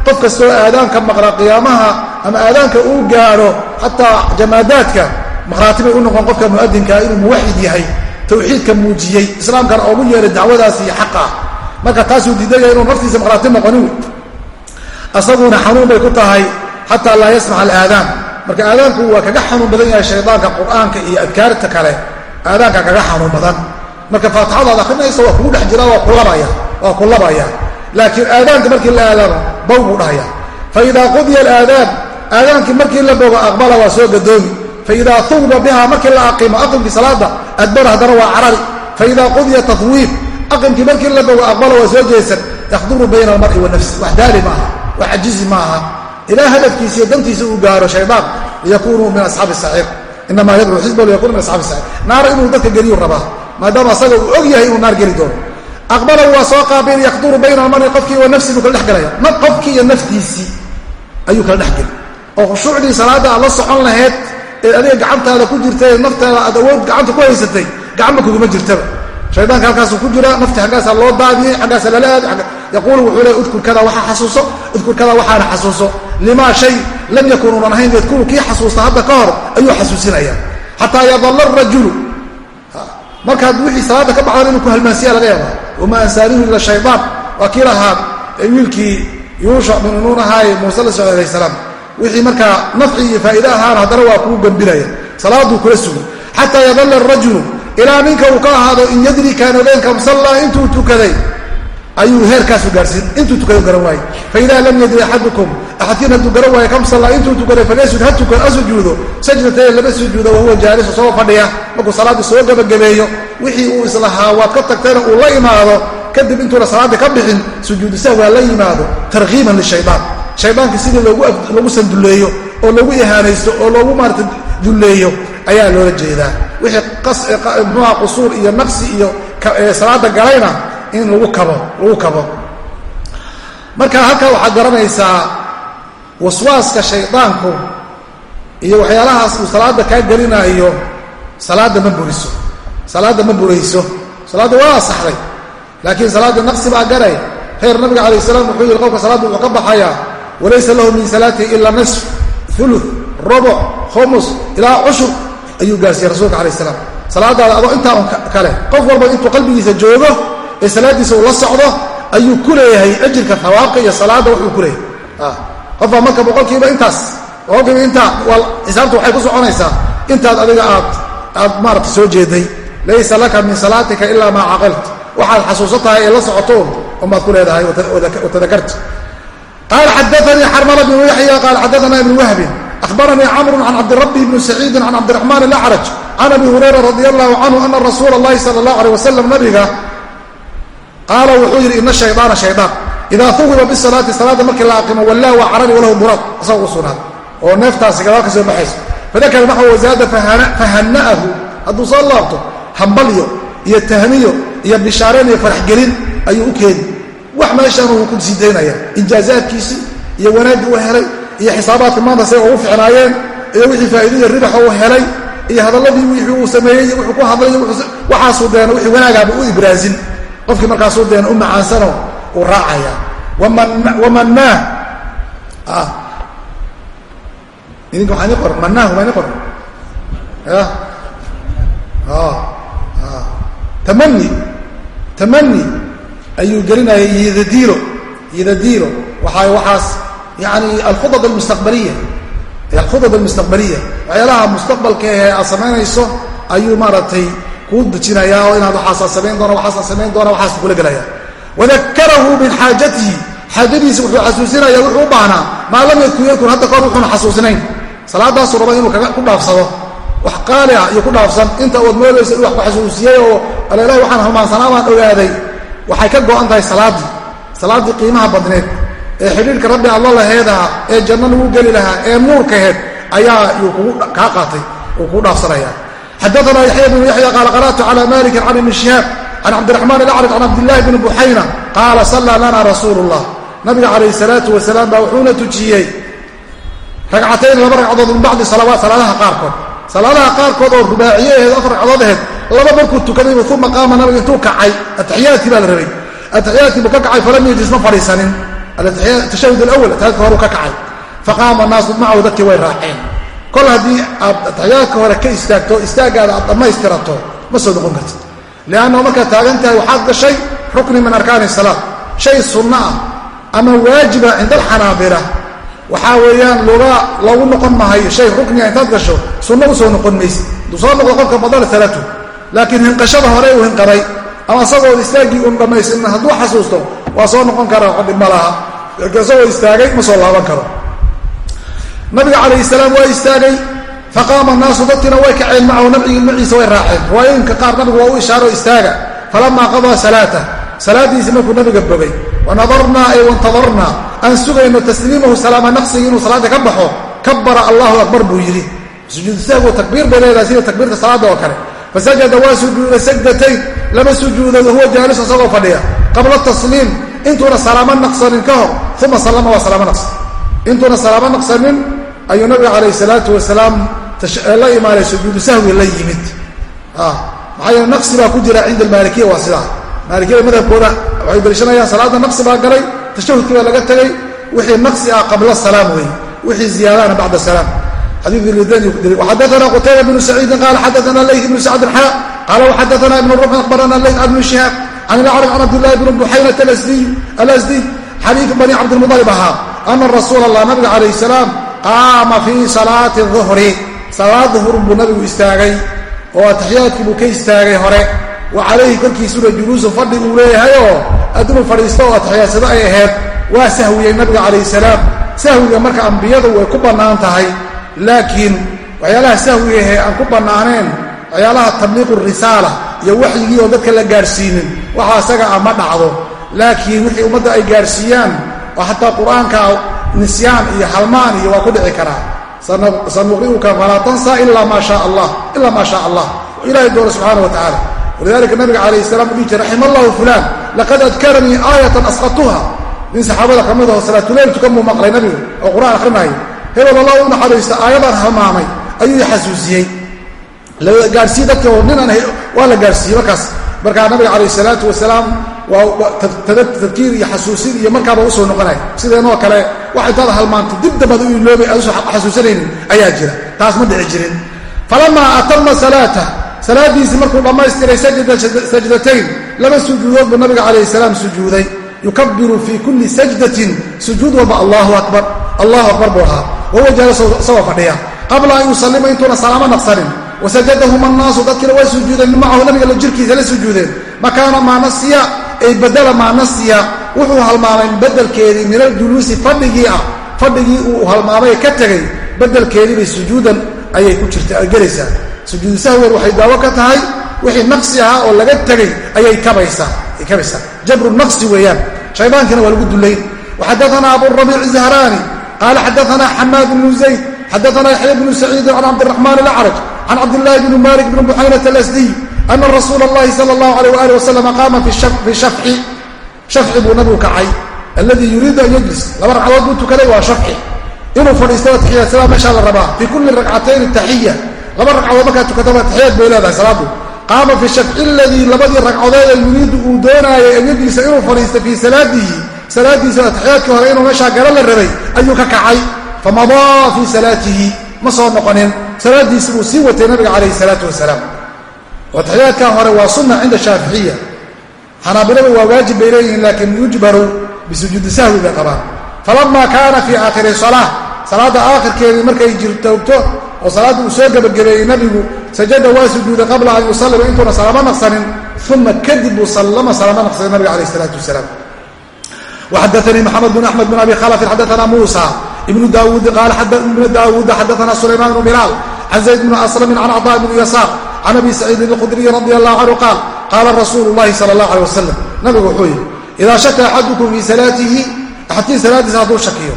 qof kastoo aadaanka maqla qiyaamaha ama aadaanka uu gaadho xataa jamaadaadka maqhraatibay u noqon qofka mu'adinkaa inuu muwaxid yahay tawxiidka muujiyey islaamkana oogu yeeray dacwadaas iyo marka taasuu diidaya inuu naftiisa maqhraati noqonin asaguna xanuun bay ku tahay xataa laa yasmac alaadaan. Marka aadaanku waa kaga xanuun badan yahay shaydaanka qur'aanka iyo adkaarta kale. Aadaanka kaga xanuun badan. Marka faatixadaad akrinaysa waa kugu dhex jira waa kulabaya laakiin aadaanka markii la aadaamo bow buu dhahaya fa idaa qudiya alaadaan aadaankii markii la bogo aqbala waa soo gadoomi faidaa huwiba biha markii la aqimo aqimkii salaada adbara haddana waa carari. Faidaa qudiya tahwiib aqimkii markii la bogo aqbala waa soo jeesan. Yakduru bayna almari wa wax daali maaha wax cajizi maaha ilaa hadafkiisa iyo dantiisa uu gaaro shaydaan liyakunuu min asxaabi saciir inamaa yadcuu xisba liyakunu min asxaabi saciir naar inuu dadka geliyu rabaa maadaama asaga uu og yahay inuu naar geli doono aqbala waa soo qaabil yakduru bayna almari qofkii wa nafsi buu kala dhex gelaya qofkii iyo naftiisii ayuu kala dhex oo khushuucdii salaadda aad la socon laheyd ee adiga gacantaada ku jirta ee naftaada aad awood gacanta ku haysatay gacanba kuguma jirtaba shaydaanka halkaasuu ku jira nafti xaggaasaa loo daadiyey xaggaasa lala aad yaquulu wuxuu le udkur kada waxaa xasuuso udkur kada waxaana xasuuso limaa shay lam yakun unan ahayn yadkuru kii xasuusta hadda ka hor ayuu xasuusinaya xataa yadalla rajulu markaad wixii salaada ka baxdan inuu ku halmaansiya laga yaaba wamaa ansaanihu ila shaydaan waa kii lahaa wiilkii yuushac binu nuun ahaaye muuse la socday alayh salaam wixii markaa nafci iyo faa'iide ahaana haddana waa kuu gambinaya salaaduu kula sugi xataa yadalla arajulu ilaa ninka uu ka ahaado in yadri kaan ogeyn kamsallaa intuu tukaday ayuu heerkaasu gaarsiin intuu tukada garan waaye. Faida lam yadri axadukum axadkiin hadduu garan waaye kamsallaa intuu tukaday falyasjud ha tukan ha sajdatayn laba sujuudo wahuwa jaalisu soo fadhiya. Markuu salaaddii soo gabagabeeyo wixii uu islahaa waad ka tagtayna uu la imaado kadib intuuna salaaddii ka bixin sujuudu sahwaa la yimaado tarkiiban lishaydaan shaydaanka sidii loogu sandulleeyo oo loogu ihaanaysto oo loogu maarata dulleeyo ayaa loola jeedaa. Wixii mxuha qusuur iyo naqsi iyo salaada galayna in lagu kabo lagu kabo. Marka halkaa waxaad garanaysaa waswaaska shaydaanku iyo waxyaalahaas uu salaada kaa gelinaayo salaadda ma buriso. Salaadda ma burayso. Salaadda waa asaxday laakiin salaadda naqsi baa garay. Heer nabiga calayh salaam wuxuu yidhi qofka salaadda wuxuu ka baxayaa walaysa lahu min salaatihi ila nisf ulu rubuc khumus ilaa cushur ayuu gaarsiiyey rasuulka calayh salaam. Salaadaada adoo intaa un kale qof walba intuu qalbigiisa joogo ee salaaddiisa uu la socdo ayuu ku leeyahay ajirka hawaabka iyo salaadda wuxuu ku leeyahay ah, qofbaa marka boqolkiiba intaas boqolkiiba intaa waa xisaabta waxay ku soconaysaa intaad adiga aad aad maarata soo jeeday laysa laka min salaatika ilaa maa caqalt waxaad xasuusan tahay ee la socotoon unbaad ku leedahay watadakarta qaala xadaanii xarmala bnu yaxya qaala xadaana ibnu wahbin ahbaranii camru can cabdirabi bni saciidin can cabdiraxmaan alacraj can abi hurayra radi allahu canhu ana rasuula اllahi sala اllahu alيh wasalam nabiga qaala wuxuu yidhi ina shaydaana shaydaan idaa huwiba bisalaati salaadda markii la aqimo wallah waa carari walahu muraad. Isaga u oo neeftaasi gadaal ka soo baxayso. Fadakara naxwa wazaada fahana'ahu hadduu soo laabto hambalyo iyo tahniyo iyo bishaareen iyo faraxgelin ayuu u keeni. Wax meeshaan uu ku sii daynaya injaazaadkiisii iyo wanaaggii u helay iyo xisaabaadka maanta say ugu ficnaayeen iyo wixii faa'iidaiyo ribaxa uu helay iyo hadalladii wixii uu sameeyey iyo wuxuu ku hadlay waxaasuu deena wixii wanaagaaba u ibraazin qofkii markaasuu deena u macaansano uu raacaya. Wamannaah ah. idinka waxaa nii qoran qoran ya. Ah, ah. tamani tamani ayuu gelinaya yidadiilo yidadiilo waxa waxaas yani alkhudad almustaqbaliya. Alkhudad almustaqbaliya. Waxyaalaha mustaqbalka ee aad samaynayso ayuu maaragtay kuu dejinayaa inaad waxaasaa samayn doona waxaasaa samayn doona waxaas kula gelaya wadakarahu min xaajatihi xaajadiisa wuxuu xasuusinaya wuxuu u baahnaa maa lam yadkur hadda kahor wuxuuna xasuusinayn. Salaadaasuu raba inuu ku dhaafsado. Wax qaali ah iyo ku dhaafsan. Inta ood moodaysa in wax ku xasuusiyey oo alelahi waxaan halmaansanaa baan ogaaday. Waxay ka go'an tahay salaaddii salaaddii qiimaha badneed. Ee xidhiirka rabbi alla laheedaha ee janno lagu geli lahaa ee nuurkaheed ayaa yuu kugu kaa qaatay uu kuu dhaafsanaya xadaana yaxya bnu yaxya qaala qara'tu cala malikin can ibni shihaab can cabdiraxmaan alacraj can cabdillahi bni buxayna qaala sallaa lana rasuulu llah nabiga calayhi salaatu wasalaam baa wuxuuna tujiyey ragcatayn laba ragcadood min bacdi salawaat salaadaha qaarkood salaadaha qaarkood oo rubaaciye aheed afar ragcadood aheyd laba markuu tukadaybu uma qaama nabiga intuu kacay atixiyaadkii baa la rabay atixiyaadkii buu ka kacay falam yajlis ma fadhiisanin tashahud alawal atixiyaadka horuu ka kacay faqaama naasu macahu dadkii way raaceen kol haddii aad atixiyaadka hore ka istaagto istaaggaada aad dhammaystirato ma soo noqon kartid. Liannahu markaad taagan tahay waxaad gashay rukni min arkaani salaad. Shay sunno ah ama waajiba cinda alxanaabila waxaa weeyaan loga loogu noqon mahayo shay rukniga intaad gasho sunno u soo noqon mayse hadduu soo noqdo qofka badala salaatu. Laakiin hinqashada hore uu hinqaday ama isagoo istaaggii un dhammaystirin hadduu xasuusto waa soo noqon karaa xodhi ma laha. Isagoo istaagay ma soo laaban karo nabiga calayhi salaam waa istaagay faqaama annaasu dadkiina way kaceen macahu nabcigii maciisa way raaceen. Riwaayooyinka qaar nabigu waa u ishaaro istaaga falamaa qadaa salaata salaadiisii markuu nabiga bogay wanadarnaa ay wantadarnaa aan sugayno tasliimahu salaama naqsigi inuu salaada ka baxo kabara allahu akbar buu yidhi. Sujuudu sahwu takbiir bay leedahay sida takbiirta salaada oo kale. Fasajada waa sujuuday sajdatayn laba sujuudood huwa jaalis isagoo fadhiya qabla tasliim intuuna salaamo naqsanin ka hor uma sallama ayuu nabiga calayh salaatu wasalaam la imaanay sujuudu sahwi la yimid. Maxaa yeele naqsi baa ku jira cinda almaalikiya waa sidaa. Maalikiyada madhabkooda waxay daliishanayaan salaada naqsi baa galay tashahudkii baa laga tegay wixii naqsi ah qabla salaam wey wixii ziyaadana bacda salaam qaama fii salaati duhri salaad duhur buu nabigu istaagay oo ataxiyaadkii buu ka istaagay hore. Wa calayhi korkiisuna juluusu fadhi uu leeyahayoo adinuu fadhiisto oo atixiyaadsado ay ahayd. Waa sahwiyey nabiga calayh salaam. Sahwiga marka ambiyadu way ku bannaan tahay. Laakiin waxyaalaha sahwiga ahee aan ku bannaaneen waxyaalaha tabliiqu risaala iyo waxyigii oo dadka la gaadhsiinin waxa isaga ah ma dhacdo. Laakiin wixii ummadda ay gaadhsiiyaan oo xataa qur'aanka nisyaan iyo halmaan iyo waa ku dhici karaa. Sanuqri'uka falaa tansa ilaa maa shaa allah ilaa maa shaa allah. Ilahay doona subxaana wa tacala walidalika nabiga calayh salam u dhihi jir raxima allahu fulaan laqad adkaranii aayatan asqatuha. Nin saxaabada ka mid aho salaatuleyl tukan buu maqlay nabigu oo qur'aan akhrinaayo hebel allah u naxariista aayadaan halmaamay. Ayuu xasuusiyey. Gaadhsiiye dadka ninaan waa la gaadhsiiyey markaas. Markaa nabiga calayh salaatu wasalaam tadkiir iyo xasuusin iyo markaaba u soo noqonaya sideenoo kale wax intaad halmaanto dib dambaad u aad uso xasuusanaynin ayaa jira. Taas ma dhici jirin. Falamaa atama salaata. Salaadiisii markuu dhammaystiray sajdatayn laba sujuudood buu nabiga calayh salaam sujuuday. Yukabiru fii kulli sajdatin sujuud walba allahu akbar. Allahu akbar buu ahaa. Wahuwa jaalis isagoo fadhiya. Qabla an yusallima intuuna salaamo naqsanin. Wasajadahum annaasu dadkiina waa sujuudeen macahu nabiga jirkiisa la sujuudeen. Makaana maa nasiya ay badala maa nasiya wuxuu halmaamay bedelkeedii min aljuluusi fadhigii ah fadhigii uu halmaamay ka tegay bedelkeediibay sujuudan ayay ku jirta gelaysaa sujuudu sahwen waxay daawo ka tahay wixii naqsi ahaa oo laga tegay ayay kabaysaa jabru naqsi weeyaan. Shaydaankina waa lagu dullayn waxadaana aburabiic zahraani qaala xadaana xamaad bnu zayd xadaana yaxya bnu saciidin can cabdiraxmaan alacraj can cabdillaahi bni malik bni buxaynat alasdiy ana rasuula اllahi sala اllahu alayh wali wasalam qaama fi shafci buu nabigu kacay alladii yuriidu an yajlis laba ragcadood buu tukaday waa shafci inuu fadhiisto atixiyaadsada meeshaa la rabaa fii kulli rakcatayni taxiya laba ragcadood markaa tukataba taxiyaad bay leedahay salaadu qaama fi shafci aladii labadii ragcadood ee yuriidu uu doonaayay an yajlisa inuu fadhiisto fii salaadihi salaadiisa atixiyaadkii hore inuu meeshaa garo la rabay ayuu ka kacay famadaa fii salaatihi ma soo noqonin salaadiisi buu sii atixiyaadkan hore waa sunna cinda shaaficiya xanaabiladu waa waajib bay leeyihiin laakiin yujbaru bisujuudi sahwi bay qabaan falama kaana fii aakhiri salaa salaadda aakhirkeedii markay jirtoogto oo salaadda uu soo gebagabeeyey nabigu sajada waa sujuuday qabla an yusallima intuuna salaamo naqsanin uma kadib buu sallama salaamo naqsaday nabiga calayh isalaatu wasalaam waxadaanii maxamed bn axmed bn abi khalafin xadaana muusa ibnu daawuudi qaala ibnu daawuuda xadaana sulaymaan bnu bilaal can zayd bni aslamin can caطaa bni yasaar can abi saciidin alkhudriyi radi allahu canhu qaal qaala rasuulu llahi sala allah alay wasalam nabigu wuxuu yidhi idaa shaka axadukum fii salaatihi axadkii salaadiisa hadduu shakiyo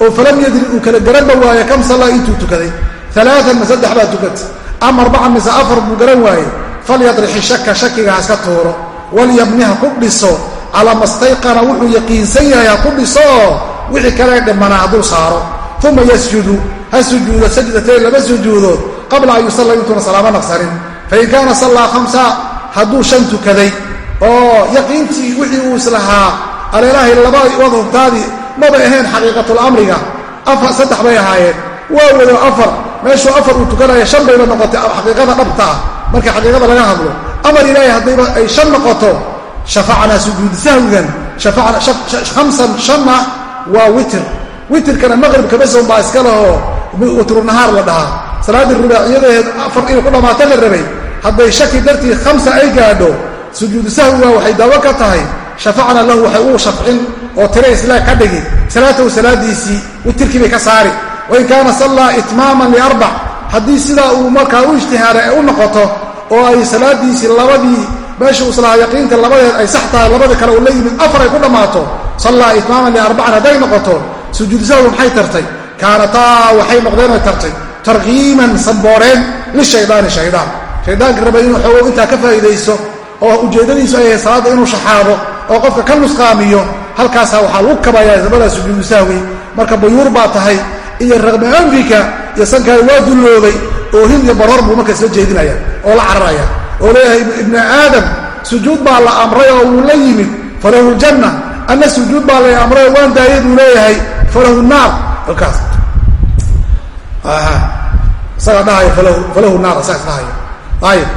oo falam yadri uu kala garanba waaye kam sallaa intuu tukaday alaaan ma saddex baa tukata ama arbacan mise afar buu garan waaye falyadrixi shaka shakiga ha iska tuuro walyabni ha ku dhiso calaa mastayqana wuxuu yaqiinsan yahay ha ku dhiso oo wixii kale dhimana hadduu saaro uma yasjudu ha sujuudo sajdatayn laba sujuudood qabla an yusalla intuuna salaamo naqsanin. Fain kaana sallaa khamsa hadduu shan tukaday oo yaqiintii wixii uu islahaa aleelahay laba wad hubtaadii mabay ahayn xaqiiqatulamriga afar saddex bay ahaayeen. Waa wado afar meeshuu afar uu tukanaya shan bayba noqotay xaqiiqada dhabta ah. Marka xaqiiqada laga hadlo amar ilaahay haddayba ay shan noqoto shafacnaa sujuud sahwigan hamsan shanna waa witir witirkana maqribka bason baa iska lehoo witrunahaar la dhahaa salaaddii rubaaciyadaheed afar inay ku dhammaato la rabay. Hadday shaki dartii khamsa ay gaadho sujuudu sahwiga waxay daawo ka tahay. Shafacna lahu waxay uu shafcin oo tira islaag ka dhigi. Salaatahu salaadiisii witirkii bay ka saari. Wain kaana sallaa itmaaman liarbac haddii sidaa uu markaa u ijtihaaday ay u noqoto oo ay salaadiisii labadii meesha islaha yaqiinta labadeed ay sax tahay labada kale uu la yimid afar ay ku dhammaato sallaa itmaaman liarbacan hadday noqoto sujuudsahwi maxay tartay? Kaanataa waxay noqdeen tartay tarkiiman sambooreen lishaydaani shaydaan. Shaydaanka raba inuu xoogow intaa ka faa'iidaysto oo ujeeddadiisu ay ahay salaadda inuu shaxaado oo qofka ka nusqaamiyo halkaasaa waxaa lagu kabayaa labadaa sujuudu marka bayuur baa tahay iyo raqmi anfika iyo sankaada waa dulloobay oo hil iyo baroor buu marka isla jeedinaya oo la cararaya. Oo leeyahay ibnu aadam sujuud baa la amray oo wuu la yimid falahu ljanna. Anna sujuud baa la amray oo waan daayay buu leeyahay falahu naar halkaas isagaa dhahaya falahu naar isaga isdhahaya ayib.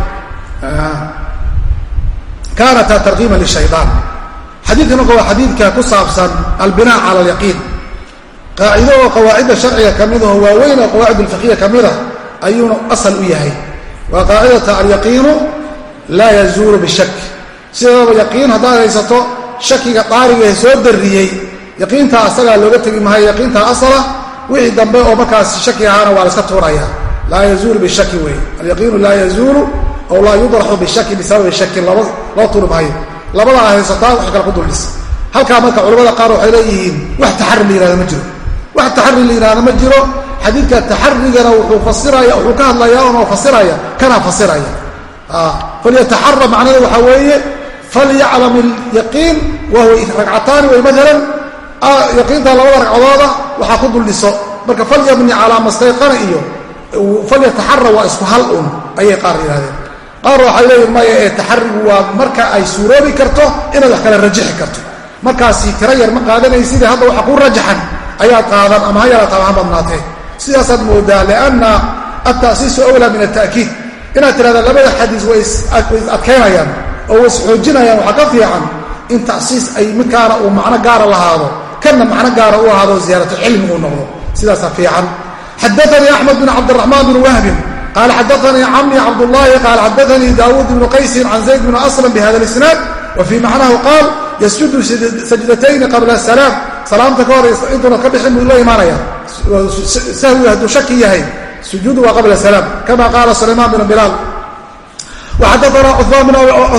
Kaanata tarkiiman lishayaan xadiidka marka waa xadiidka ku saabsan albina cala alyaqiin. Qaacido oo qawaacidda sharciga ka mid aho waaweyn oo qawaacid alfiqhiya ka mid a ayuuna asal u yahay. Waa qaacidata alyaqiinu laa yazuulu bishak sideedaba yaqiin haddaad haysato shakiga daarigae soo darriyey yaqiintaa asagaa looga tegi maayo yaqiintaa asala wixii dambe oo markaas shaki ahaana waa la iska tuuraya. Laa yazuulu bishaki wey. Alyaqiinu laa yazuulu ow laa yudraxu bishaki bisababi shakin loo turi maayo labadaa wax kale ku duldhis halkaa marka culamada qaar waxay leeyihiin wax taxari la yihahda ma jiro. Wax taxari la yihahda ma jiro. Xadiidka taxarigana wuxuu fasiraya wuxuu ka hadlaya onoo fasiraya kana fasiraya. Falyataxara macnada waxaa weeye falyaclam ilyaqiin wahuwa ragcataani way maalan yaqiinta labada ragcadooda waxaa ku duldhiso marka falyabni calaa mastayqana iyo falyataxara waa isku hal un ayay qaar yidhahdeen qaar waxay leeyihiin maya ee taxarigu waa marka ay suuroobi karto inaad wax kale rajixi karto. Markaasi tiro yar ma qaadanaysid hadda waxa ku rajaxan ayaad qaadan ama ha yaraata ha badnaatee sidaasaad moodaa lianna altasiisu awlaa min alta'kiid inaad tirahda labada xadiis way is-adkaynayaan oo way isxoojinayaan waxaa ka fiican in tasiis ay midkaana uu macno gaara lahaado kanna macno gaara u ahaado ziyaaratu cilmi uu noqdo sidaasaa fiican xadaanii axmed bin cabdiraxmaan bin wahbin qaala xadaanii cammi cabdullaahi qaala xadaanii daawuud ibnu qaysin can zayd bni aslam bihada lisnaad wa fii macnahu qaal yasjudu sajdatayni qabla salaam salaamta ka hor intuuna ka bixin buu la imaanaya sahwiga hadduu shaki yahay sujuudu waa qabla salaam kama qaala sulaymaan bn bilaal waxadaana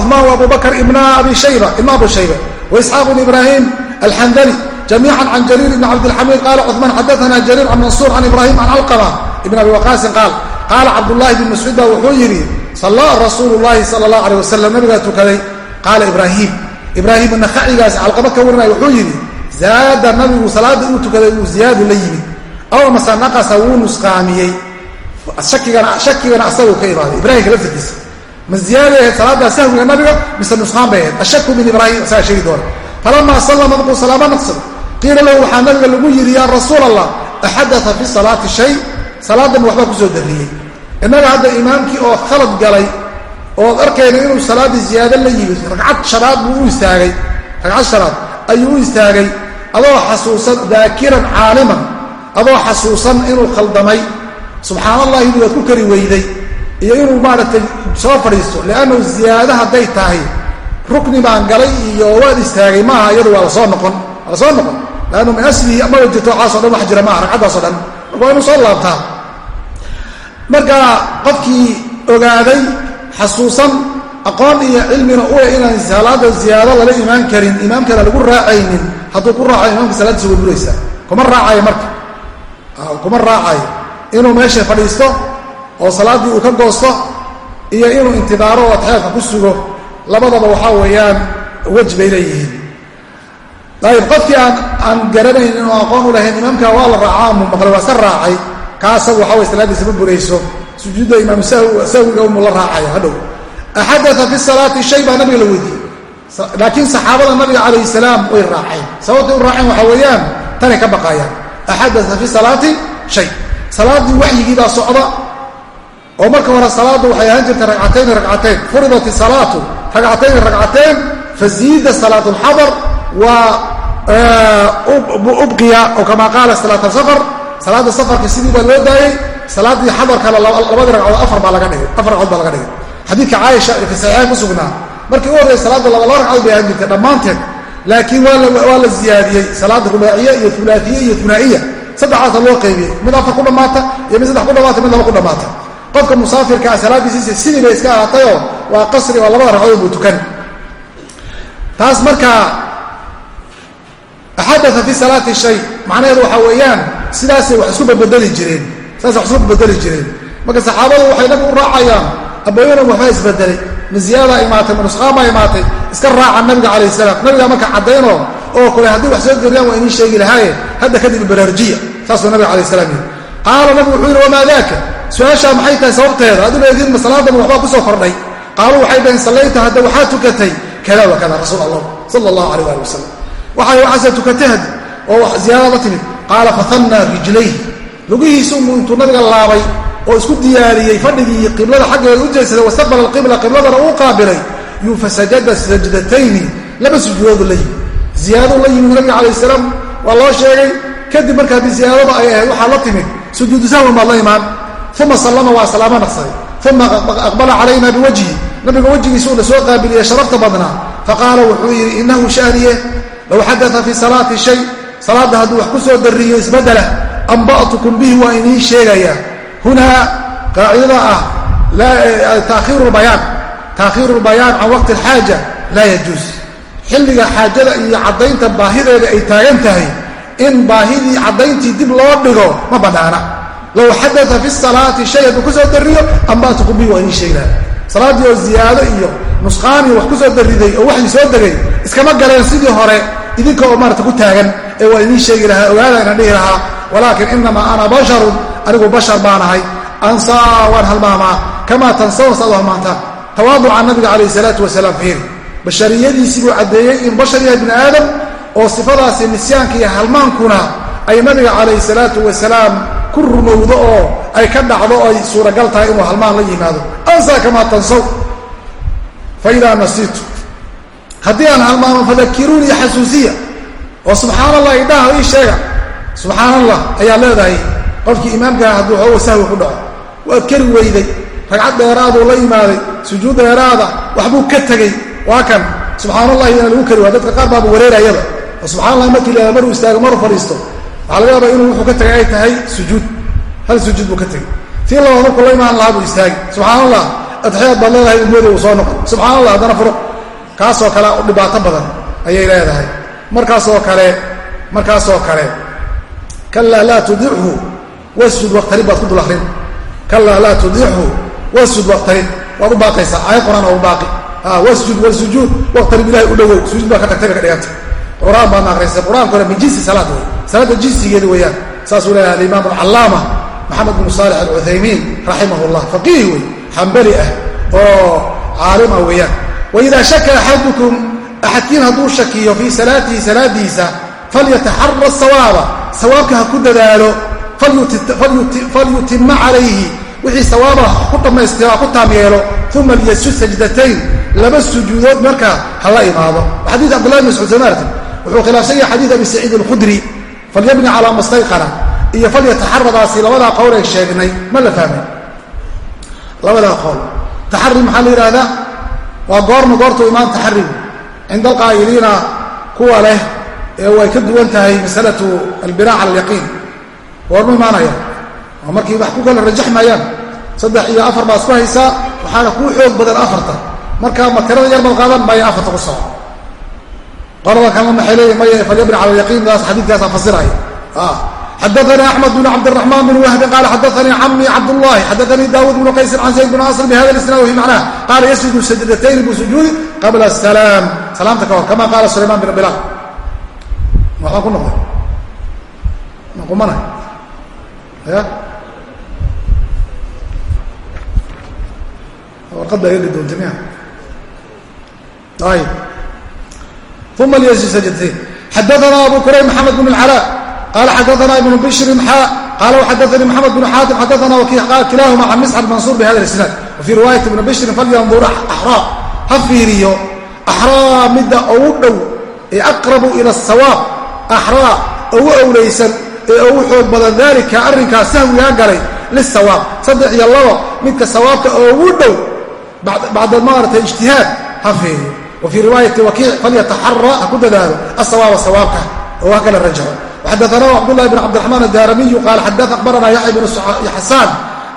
cumaan abu bakr ibna abi shayba ibna abu shayba waisxaaq bn ibrahim alxandali jamiica can jariir ibn cabdilxamiid qaala cumaan xadaana jariir can mansuur can ibrahim can alqama ibn abi waqaasin qaal qaala cabdullahi bn mascuud baa wuxuu yidhi sallaa rasuulu llahi sala allah aleh wasalam nabigaa tukaday qaala ibraahim ibraahim nakacigaas calqaba ka warinaya wuxuu yidhi zaada nabigu salaada uu tukaday uu ziyaadu la yimid aw mase naqasa wuu nusqaamiyey shakigana asaguu ka imaaday ibrahimka laftirkiisa ma ziyaaday ahayd salaadaa sahwiga nabiga mise nusqaan bay ahayd ashaku min ibraahim isagaa sheegi doona falamaa sallama markuu salaamo naqsado qiila lahu waxaa nabiga lagu yidhi yaa rasuul allah axadaa fi salaati shay salaadan waxbaa ku soo darriyey innaga hadda imaamkii oo khalad galay ood arkayna inuu salaaddii ziyaado la yimid ragcad shanaad buu u istaagay. Ragcad shanaad ayuu u istaagay. Adoo xasuusan daakiran caaliman adoo xasuusan inuu khaldamay. Subxaan allahi inuu waad ku kari weyday iyo inuu maaragtay soo fadhiisto. Liannahu ziyaado hadday tahay. Rukni baan galay iyo waad istaagay maaha iyadu waa la soo noqon waa la soo noqon laannu min aslihi maba jirto waxaasoo dhan wax jira maaha ragcaddaasoo dhan marka waa inuu soo laabtaa marka qofkii ogaaday xasuusan aqoon iyo cilmina u leh inaan salaada ziyaado lala imaan karin imaamkana lagu raacaynin hadduu ku raacayo imaamka salaaddiisa way buraysaa kuma raacayo marka kuma raacayo inuu meesha fadhiisto oo salaaddii uu ka goosto iyo inuu intidaaro oo atxeelka ku sugo labadaba waxaa weeyaan wej bay leeyihiin ayib qofkii aan aan garanayn inuu aqoon u lahayn imaamka waa la raacaa mu maqlay waa iska raacay. Kaa asagu waxa way salaaddiisa ma burayso. Sujuudda imaam sahwiga umu la raacaya hadhow axadaa fi salaati shay baa nabiga la weydiiyey. Laakiin saxaabada nabiga calayh salaam way raaceen. Sababtay u raaceen waxaa weeyaan tanay ka baqayaan axadaa fi salaati shay salaaddii waxyigii baa socda oo marka hore salaaddu waxay ahaan jirtay ragcatayni ragcateyn. Furidat isalaatu ragcatayni ragcateen faziida salaat alxadar waa ubqiya oo kamaa qaala salaat alsafar salaadda safarka sidii baa loo daayey salaaddii xadarkana labadii ragcadood afar baa laga dhigay afar ragcood baa laga dhigay. Xadiidka caaisha ee ku sugnaa. Markii u horreysa salaadda laba ragcadood bay jirtay dhammaanteed. Laakiin waa la ziyaadiyey salaadda rubaaciya iyo ulaaiya iyo unaa'iya saddexdaasa loo qaybiyey mid afar ku dhammaata iyo mid saddex ku dhamaata mid laba ku dhammaata. Qofka musaafirkaa salaadiisiisa sidii bay iska ahaatayoo waa qasri oo labada ragcadood buu tukan. Taas markaa axadaa fi salaati shay macnaheedu waxaa weeyaan sidaasay wax isku badbedeli jireen. sidaasay wax isku badbedeli jireen. marka saxaabadu waxay nabigu u raacayaan. abooyanan waxbaa isbedelay ma ziyaadaa imaatay ma nusqaanbaa imaatay iska raaca nabiga calayh salaam. nabigaa marka caddaynoo oo kule haddii wax soo geriyaan waa idiin sheegi lahaaye hadda kadib baraarujiya saasuu nabiga calayh salaam yidhi. qaala nabigu wuxuu yidhi wamaa daaka? Su'aashaa maxay tahay sababteeda? Aduu leediin ma salaadama waxbaa ku soo kordhay. Qaaluu waxay dhaheen sallayta hadda wa kada rasuul allah sala allahu alayh ali wasalam waxay waxaase tukatay haddi oo ziyaada la timid. Qaala fahanna rijlayh lugihiisu intuu nabiga laabay oo isku diyaariyey fadhigii qiblada xaggeeda u jeedsaday wastaqbala alqibla qibladana uu qaabilay yuu fasajada sajdatayni laba sujuudoodu la yimi ziyaadou la yimid nabiga calayh salaam waa loo sheegay kadib marka haddii ziyaadada ay ahayd waxaa la timid sujuudu sahwan baad la imaan. Uma sallama waa salaamo naqsaday uma aqbala low xadaa fii salaati shay salaadda hadduu wax ku soo dariyo isbedela amba'tukum bihi waa idiin sheegayaa hunaa qaacidada ah taakhiiru bayaan taakhiiru lbayaan can waqti alxaaja laa yajuus xilliga xaajada iyo caddaynta baahideeda ay taagan tahay in baahidii caddayntii dib loo dhigo ma bannaana low xadaa fi salaati shay hadduu ku soo dariyo amba'tukum bihi waa idiin sheegayaa salaaddii oo ziyaado iyo nusqaanii wax ku oo waxii soo degay iskama galeen sidii hore idinka oo maarata ku taagan ee waa idiin sheegi lahaa ogaada inaan dhihi lahaa walaakin inamaa ana basharun anigu bashar baanahay ansaa waan halmaamaa kamaa tansawn saad u halmaantaan tawaaduca nabiga calayh salaatu wasalaam fiiri bashariyadiisii buu caddeeyey in bashar yahay bini aadam oo sifadaasi nisyaanka iyo halmaankuna ay nabiga calayh salaatu wasalaam ku rumowdo oo ay ka dhacdo ay suuragal tahay inuu halmaan la yimaado. Ansaa kamaa tansaw. Fa nasiitu haddii aan halmaamo fadakiruunii xasuusiya oo subxaan allah idhaha ii sheega subxaan allah ayaa leedahay qofkii imaamkaha hadduu xoogo sahwi ku dhaco. Waad keri weyday ragcad dheeraaduu la yimaaday sujuud dheeraada waxbuu ka tegey. Waa kan subxaan allah iyana lagu kari waa dadka qaar baaba wareerayada oo subxana allah markii la maruu istaago maruu fadhiisto. Waxaa laga yaabaa inuu wuxuu ka tegay ay tahay sujuud. Hal sujuud buu ka tegey. Tii labaad markuu la imaan lahaa buu istaagi subxaan allah adxiyaad baad leedahay umooda uu soo noqon subxaan allah haddana furuq kaasoo kale dhibaato badan ayay leedahay. Markaasoo kale markaasoo kale kalaa laa tudichu wasjud waqtarib baad ku dul akrin kalaa laa tudichu wasjud waqtarib waad u baaqaysaa. Aayad quraan oo baaqi. Wasjud wasujuud waqtarib ilahay u dhowow sujuud baa ka tagtay bay ka dhiganta quraan baadna akraysa qur'aankuna min jinsi salaad wey salaadda jinsigeeda weeyaan. Saasuu leeyahay alimaam alcallaama maxamed bnu saalix alcuthaymiin raximah faqiih wey xambali ah oo caalim ah weeyaan waidaa shaka axadukum axadkiin hadduu shakiyo fii salaatihi salaadiisa falyataxara sawaaba sawaabka ha ku dadaalo falyutima calayhi wixii sawaaba ku dhammaystira ku taam yeelo uma liyasjud sajdatayn laba sujuudood markaa ha la imaado xadiid cabdillahi bn mascuud samaarti wuxuu khilaafsan yahay xadiid abi saciid alkhudri falyabni calaa mastayqana iyo falyataxaradaasi labadaa qowl ay sheegnay ma la fahmay labadaa qowl taxari maxaa la yidhahdaa waa goorma goortuu imaan taxarigu cinda alqaa'iliina kuwa leh ee way ka duwan tahay masalatu albinaa cala alyaqiin. Goorma imaanaya oo markii wax ku kala rajaxmayaan. Saddex iyo afar baa isku haysaa waxaana kuu xoog badan afarta. Markaa ma tirada yar bad qaadan maya afarta ku soco qolada kalena maxay leeyihiin maya falyabni cala alyaqiin daas xadiidkaasaa fasiraya xadaanii axmed bn cabdiraxmaan bn wahbi qaala xadaanii cami cabdullahi xadaanii daawuud bnu qaysin can zayd bn asr bihada isnaad wafi macnaha qaala yasjudu sajdatayni bisujuudi qabla salaam salaamta ka hor kama qaala sulaymaan bin bilaal waxbaa ku noqday maqumana ya warqad baa iga doonta miya ayib uma lyasjud sajdatayn xadaana abu kurayb maxamed bn اlcalaa qala xadaana ibnu bishrin xaa qala xadaanii maxamed bn xaatim xadaana waki kilahuma can miscad mansuur bihada isnaad wafii riwaayati ibni bishrin falyandur axraa ha fiiriyo axraa midda ugu dhow ee aqrabu ila asawaab axraa ugu owlaysan ee ugu xoog badan daalika arrinkaas sahwigaa galay lisawaab saddex iyo labo midka sawaabka ugu dhow bacda maarata ijtihaad ha fiiriyo wa fii riwaayati wakiic falyataxara ha ku dadaalo asawaaba sawaabka oo ha kala rajaco waxadaanah cabdullahi bn cabdiraxmaan addaaramiyu qaal xada akhbarana yaxya bn xasaan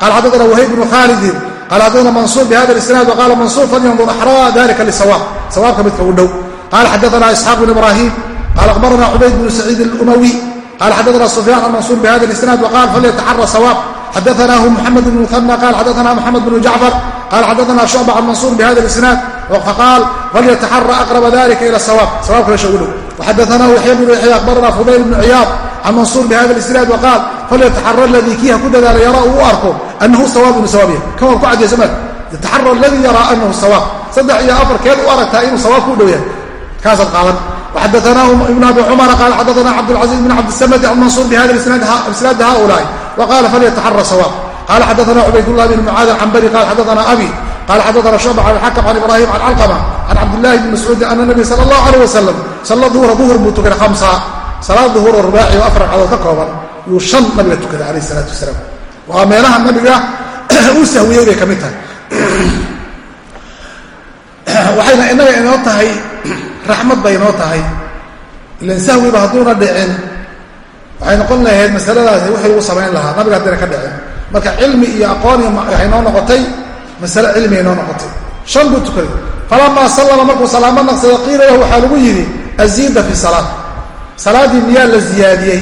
qaal xaddaana wahayb bnu khaalidin qaal xaddaana mansuur bihada isnaad waqaala mansuur falyandur axraa dalika lisawaab sawaabka midka u dhow qaala xadaana isxaaq bn ibraahim qaal akhbarana cubayd bnu saciid alumawi qaal xadaana sufyaan an mansuur bihada isnaad waqaal falyataxara sawaab xadaanaahu muxamed bn muhana qaal xadaana moxamed bnu jacfar qaal xadaana shucba can mansuur bihada isnaad faqaal falyataxara aqraba dalika ila sawaab sawaabka meesha ugu dhow waxadaanaahu yaxya bnu yaxya akhbarana fudayl bnu ciyaad can mansuur bihada isnaad waqaal falyataxara ladii kiiha ku dadaala yaraa uu u arko anahu sawaab inu sawaab yahay kan waad ku cadaysa maad yataxara aladii yaraa anahu sawaab saddex iyo afar keed u aragtaa inuu sawaab ku dhow yahay kaasaad qaadan waxadaanaahu ibn abi cumara qaala xadaana cabdulcaziiz bn cabdisamadi can mansuur bihada isnaadi haulaai waqala falyataxara sawaab qala xadaana cubaydullah bn mucaad alcambari qala xadaana abi qala xadaana shucba can alxakam can ibrahim can calqama can cabdillahi bni mascuudin ana nabiy sala allahu aleyh wasalam salla duhura duhur buu tukaday hamsa salaad duhur oo rubaaci oo afar ragcadood ka kooban yuu shan nabiga tukaday calayh isalaatu wasalaam waa meelaha nabiga uu sahwiyey bay ka mid tahay waxayna inaga inoo tahay raxmad bay inoo tahay ilan sahwiba hadduuna dhicin waxay noqon lahayd masaladaasi wixii masale cilmiay noo noqotay. Shan buu tukaday. Falamaa sallama markuu salaamo naqsada qiila lahu waxaa lagu yidhi aziida fi salaad. Salaaddii miyaa la ziyaadiyey?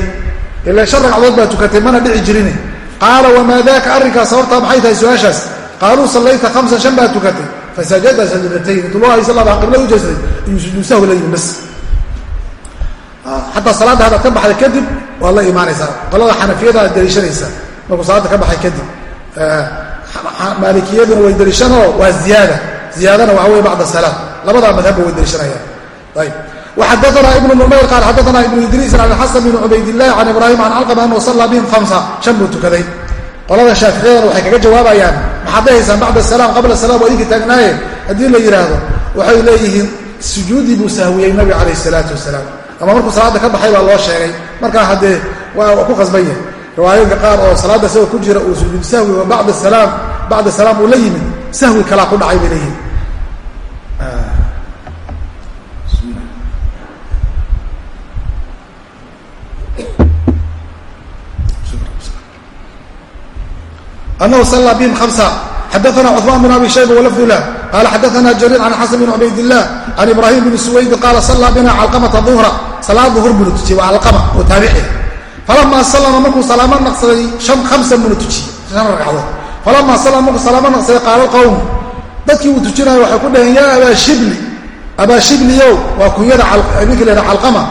Ila shan ragcadood baa tukatay mana dhici jirine qaala wamaa daaka arrinkaas? Sababtaa maxay tahay su'aashaas? Qaaluu sallayta hamsan shan baa tukatay. Fasajada sajadatayn intuu loo haysa qiblada u jeestay iyuu sujuud sahwi la yimi bas xataa salaadda haddaad ka baxday kadib waad la imaanaysaa. Qolada xanafiyada aad daliishanaysaa. Markuu salaadda ka baxay kadib maalikiyaduna way daliishanoo waa ziyaada. Ziyaadana waxa wey bacda salaam. Labadaa madhabba way daliishanayaan ayb waxadaana ibnu numayr qaal xadaana ibnu idriis can xasan bn cubaydillahi can ibraahim can calqama anhu sallaa bihim hamsa shan buu tukaday. Qolada shaaficiyadana waxay kaga jawaabayaan. Maxaad dhahaysaan bacda salaam qabla salaam waa idinka taagnaaye haddii la yidhaahdo waxay leeyihiin sujuudii buu sahwiyey nabiga calayh salaatu wasalaam. Ama markuu salaadda ka baxay baa loo sheegay. Markaa haddee waa ku qasban yahay riwaayooyinka qaar oo salaadda isagoo ku jira uu sujuud sahwi wa bacda salaam bacda salaam uu la yimid sahwi kalaa ku dhacay bay leeyihiin anahu sallaa bihim hamsa xadaana cuثmaan bn abi shayba walafdu lah. Qaala xadaana jariir can xasan bn cubaydilah can ibraahim bni suwaydi qaala sallaa bina calqamata duhra salaad duhur buna tujiyey waa calqama oo taabici. Falamaa sallama markuu salaamo naqsaday an hamsan buna tujiyey. Shan ragcadood falamaa sallama markuu salaamo naqsaday qaala qowm dadkii uu tujinayo waxay ku dhaheen yaa abaa shibli abaa shibliyow waa kunyada ninkii la calqama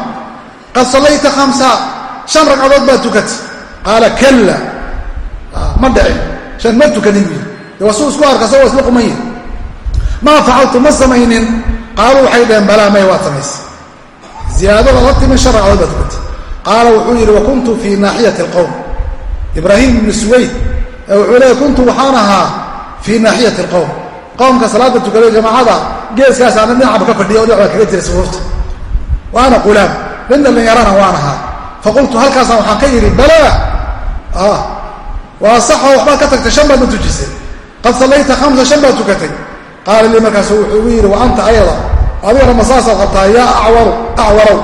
qad sallayta hamsa shan ragcadood baa tukatay qaala kalla ma dhicin shan ma tukanin bu yiri de waa isku arka asagoo isla quman maa facaltu ma samaynin qaaluu waxay dhaheen balaa may waad samaysay ziyaadada la timin shan ragcadood baa tukatay qaala wuxuu yidhi wa kuntu fii naaxiyati alqowm ibraahim ibnu suwayd wuxuu leeyay kuntu waxaan ahaa fii naaxiyati alqowm qowmka salaada tukaday jamaacada geeskaas ana dhinacba ka fadhiya o dhinac baa kaga jira sufuurta waana qulaam nin dhallinyarana waan ahaa. Faqultu halkaasaan waxaan ka yidhi balaa waa saxoo waxbaad ka tagtay shan baad ma tujisay. Qad sallayta hamsa shan baad tukatay. Qaala lii markaasu wuxuu igu yidhi wa anta ayada? Adigana masaasaad qabtaa yaa acwaru acwarow.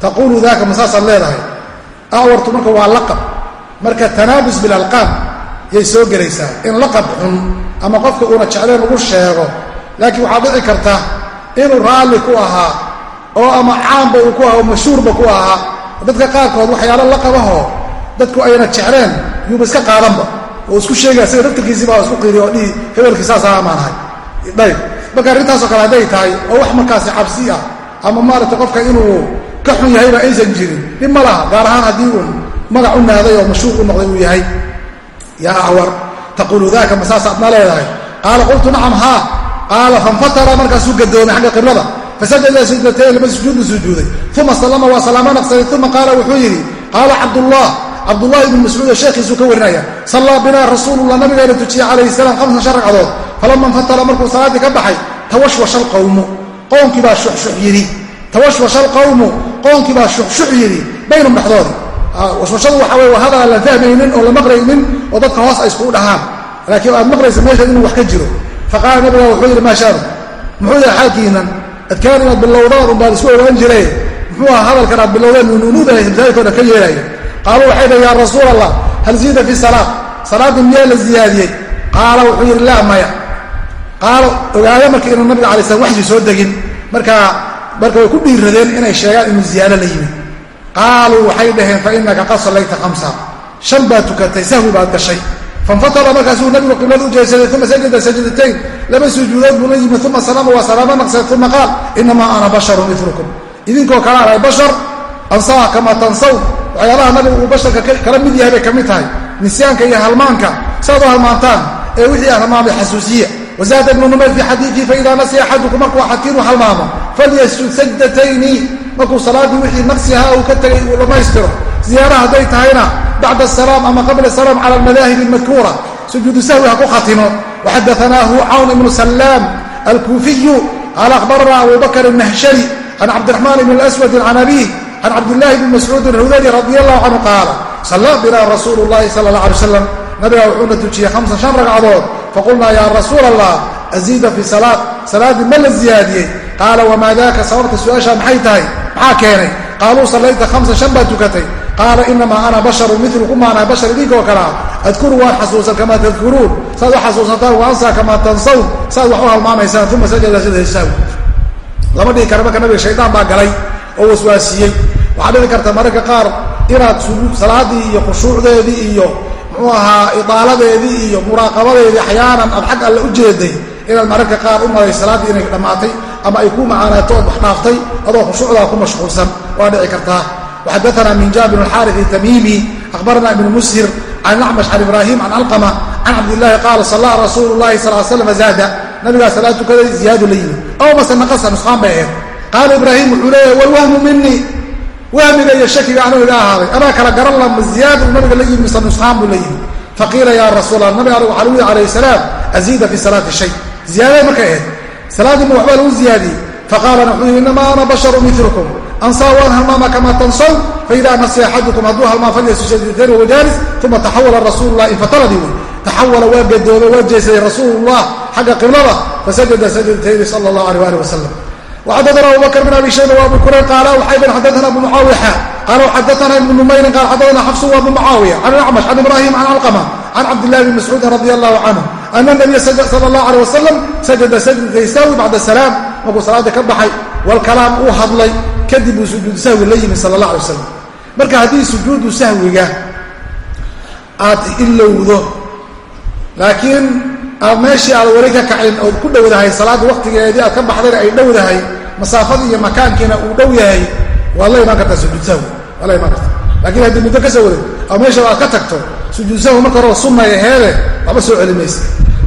Taquulu daaka masaasaad leedahay. Acwartu marka waa laqab. Marka tanaabus bilalqaab yay soo gelaysaa in laqab xun ama qofka uuna jecleen ugu sheego laakiin waxaa dhici karta inuu raalli ku ahaa oo ama caamba uu ku ahaa oo mashhuurba ku ahaa. Dadka qaarkood waxyaalo laqabahoo dadku ayna jecleen yuuba iska qaadanba. Oo isku sheegaya sida daftarkiisii baa isku qiiriy oo dhihi hebelkii saasaa amaanahay dhayb marka arrintaasoo kale hadday tahay oo wax markaasi cabsi ah ama maaragtay qofka inuu ka xun yahayba aysan jirin dhib ma laha gaar ahaan haddii uun magac u naaday oo mashhuur u noqday uu yahay yaa awar taquulu daaka ma saasaadna leedahay qaala qultu nacam haa qaala fanfatara markaasuu gadoomay xagga qiblada fasajada sujdatayn laba sujuud buu sujuuday uma sallama waa salaamo naqsaday uma qaala wuxuu yidhi qaala cabdullah cabdullahi ibnu mascuud oo sheekhiisuu ka warinaya sallaa binaa rasuulullah nabigeena tujiyey calayhi salaam hamsan shan ragcadood falama infatara markuu salaaddii ka baxay tawashwasha alqawmu qoomkii baa shuxshux yidhi tawashwasha alqawmu qoomkii baa shuxshux yidhi baynum dhexdoodii washwashadu waxa weye waa hadal aan la fahmaynin oo la maqlaynin oo dadka hoos ay iskugu dhahaan. Laakiin aad maqlaysa meesha inuu wax ka jiro. Faqaala nabiga wuxuu yidhi maa shaanu muxuu yahay xaalkiinan adkaan inaad bilowdaan un baan isku ogaan jire muxuu aha hadalkan aad bilowdeen o dhan ka yeelaya qaaluu waxay dhahen yaa rasuul allah hal ziida fi salaad salaaddii miyaa la ziyaadiyey? Qaala wuxuu yidhi laa maya. Qaala ogaada marka inuu nabiga alay slam waxyi soo degin. Markaa marka way ku dhiiradeen inay sheegaan inuu ziyaado la yimid qaaluu waxay dhaheen fa inaka qad sallayta khamsa. Shan baad tukatay sahwi baad gashay. Fanfatala markaasuu nabigu qiblada u jeesaday uma sajada sajdatayn laba sujuudood buu la yimid uma salaama waa salaamo naqsay uma qaal inamaa ana basharun milukum idinkoo kale ahay bashar ansaa kama tansaw. Waxyaalaha nabigu uu basharka kala mid yahay bay ka mid tahay. Nisyaanka iyo halmaanka saad u halmaantaan ee wixii aan halmaamay xasuusiya. Wazaada ibnu numayr fii xadiiii faida nasiya axadukum markuu axadkiinu halmaamo falyasjud sajdatayni markuu salaaddii wixii naqsihaa uu ka tegay uu dhammaystiro ziyaara hadday tahayna bacda asalaam ama qabla asalaam cala almadaahib almadkuura. Sujuudu sahwi ha ku khatimo waxadaanaahu cawn ibnu salaam alkuufiyu qaala akhbarana abu bakr الnahshari can cabdiraxmaan ibn aswadi can abiih can cabdillahi bni mascuudin hudali radi allahu canhu qaala sallaa bina rasuulu llahi sala allah alay wasalam nabiga wuxuuna tujiyey hamsan shan ragcadood. Faqulnaa yaa rasuul allah aziida fi salaad salaaddii ma la ziyaadiyey? Qaala wamaa daaka? Sababta su'aashaa maxay tahay maxaa keenay? Qaaluu sallayta hamsan shan baad tukatay. Qaala inamaa ana basharun milukum maanaa bashar idinkoo kalea adkuru waan xasuusan kamaa tadkuruun. Saad u xasuusantaan wa ansaa kamaa tansawn saad wax u halmaamaysaan uma sajada sida sahwi lama dhihi kara marka nabiga shaydaan baa galay oo waswaasiyey. Waxaa dhici karta mararka qaar inaad salaadii iyo khushuucdeedii iyo muxuu ahaa idaaladeedii iyo muraaqabadeedii axyaanan aad xag alle u jeeday inaad mararka qaar u maray salaaddii inay dhammaatay ama ay ku macaanaato ood wax dhaaftay adoo khushuucdaa ku mashquulsan waa dhici kartaa. waxadaana min jaabir alxaari tamimi akhbarana ibnu mushir can acmash can ibraahim can alqama can cabdillahi qaala sallaa rasuulu llahi sal slam zaada nabigaa salaad tukaday ziyaadu la yimid aw mase naqasa nusqaan bay ahayd qaala ibraahim wuxuu leeyahy walwahmu minii wahmiga iyo shakiga anuu iga ahaaday anaa kala garan la uu nabiga la yimi mise nusqaan buu la yimi faqiila ya rasuul allah nabiga waxaa lagu yihi alayh salaam aziida fi salaati shay ziyaadada markay ahayd salaadii ma waxbaa lagu ziyaadiyey faqaalana wuxuu yihi inamaa ana basharu milukum ansaa waan halmaama kamaa tansaw faida nasiya axadukum hadduu halmaan falyasujadatayn wahuwa jaalis uma taxawala rasuulu lah infataladii wey taxawala waa gadoobay waa jeesaday rasuulullah xagga qiblada fasajada sajdatayni sala allah alيh ali wasalam وxadثna abu bkr بن abi shayba وabu kurayr qaala xayban xadثna abu mucaawiya qaala xadثna ibnu numayrin qaal xadثna xafsu وabu mucaawiya can acmash can ibrahim can alqma can cabdillahi bn mascuudin radi allahu canhu ana nabiya sal allahu aleh wasalam sajada sajda sahwi bacda salaam markuu salaada ka baxay walkalaam uu hadlay kadib uu sujuud sahwi la yimi sala allah alay wasalam marka haddii sujuudu sahwiga aad ilowdo laakiin aad meeshii aad weli ka kacin ood ku dhowdahay salaadda waktigeedii aad ka baxdayna ay dhowdahay masaafadii iyo makaankiina uu dhow yahay waad la imaan kartaa sujuud sahwi waad la imaan kartaa lakiin haddii muddo ka soo waday ama meesha aad ka tagto sujuud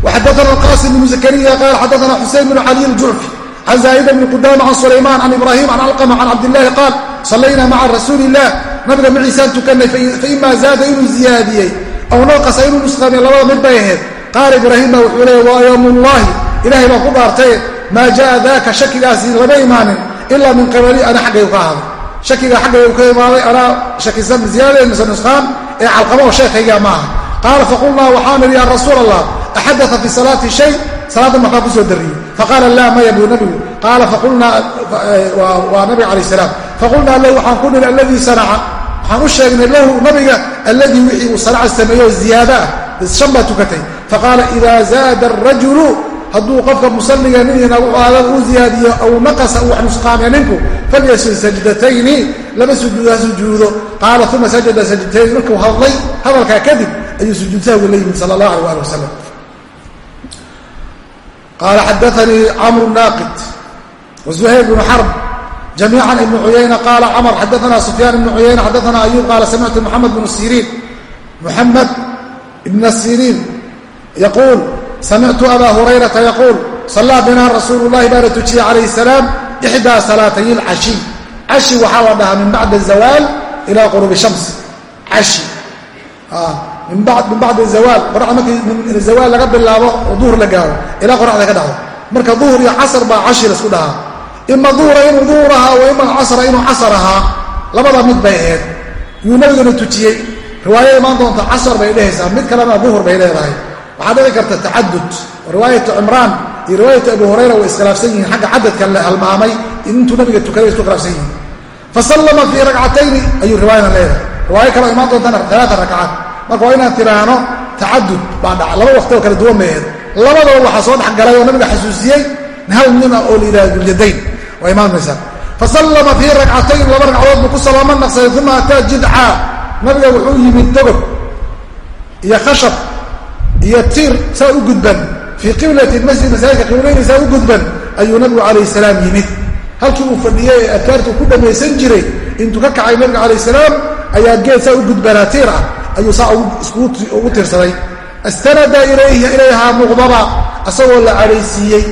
waxadaana alqaasim bnu zakariya qaal xadaana xusein bnu caliy aljucfi can zaa'ida bni qudama can sulaymaan can ibraahim can alqama can cabdillahi qaal sallaynaa maca rasuuli illah nabiga maciisaan tukanay faima zaada inuu ziyaadiyey aw naqasa inuu nusqaamiyo labada mid bay ahayd qaala ibraahim baa wuxuu leeya waa yowmullaahi ilaahay baan ku dhaartaye maa jaa daaka shakigaasi lama imaanin ilaa min qabali ana xaggaygu ka ahaaday shakiga xaggaygu ka imaaday anaa shakisan ziyaadee mise nusqaan ee calqama oo sheekhayga ma aha qaala axadaa fi salaati shay salaadda maxbaa ku soo dariyey faqaala laa maya buu nabigu qaala waa nabiga calayh salaam faqulnaa lahu waxaan ku nihi alladii sanaca waxaan u sheegnay lahu nabiga alladii wixii uu sanaca sameeyo ziyaada ah shan baa tukatay faqaala ida zaada arajulu hadduu qofka musalliga ninina aada uu ziyaadiyo aw naqasa uu wax nusqaamiya ninku falyasjud sajdatayni laba sujuud ha sujuudo qaala uma sajada sajdatayni markuu hadlay hadalkaa kadib ayuu sujuud sahwi la yimid sala allah alay ali wasalam qaala xadaanii camru naaqid wazuhayr bnu xarb jamiican ibnu cuyayna qaala camr xadaana sufyaan ibnu cuyayna xadaana ayub qaala samictu moxamed bnu siriin muxamed ibna siriin yaquul samictu abaa hurayrata yaquul sallaa binaa rasuulu llahi baana tujiyey calayh salaam ixdaa salaatay lcashi cashi waxaa la dhahaa min bacdi zawaal ilaa qurubi shamsi cashi min bacdi zawaal qoraxda markii zawaal laga bilaabo oo duhur la gaaro ilaa qoraxda ka dhacdo. Marka duhur iyo casar baa cashi la isku dhahaa. Ima duhura inuu duhur ahaa wa ima casra inuu casar ahaa labada mid bay ahayd. Yuu nabiguna tujiyey. Riwaayada imaan doonta casar bay dhehaysaa mid kalena duhur bay leedahay. Waxaa dhici karta tacadud riwaayatu cimraan iyo riwaayatu abu hurayra way iskhilaafsan yihiin. Xagga cadadka la halmaamay intuu nabiga tukaday isku khilaafsan yihiin. Fasallama fii ragcatayni ayuu riwaayadan leedahay. Riwaayo kaleo imaan doontana alaaa ragcaad marka waa inaan tiraahno tacadud baa dhaca. Laba waqti oo kala duwan meeheed labadaba waxaa soo dhexgalay oo nabiga xasuusiyey hal nin ah oo la yidhaha dulyadayn waa imaanmaysaa fasallama fii ragcatayn laba ragcadood buu ku salaamo naqsaday uma ataa jidcaa nabiga wuxuu yimid dogor iyo khashab iyo tiir saa u gudban. Fii qiblati masjid masaajidka qibleyni saa u gudban ayuu nabigu calayh salaam yimid. Halkii uu fadhiyey ee adkaartu ku dhammaysan jiray intuu ka kacay nabiga calayh salaam ayaa geed saa u gudbanaa tiir ah ayuu saa ugu tiirsaday istanada ilayhaa muqdaba asagoo la cadhaysiiyey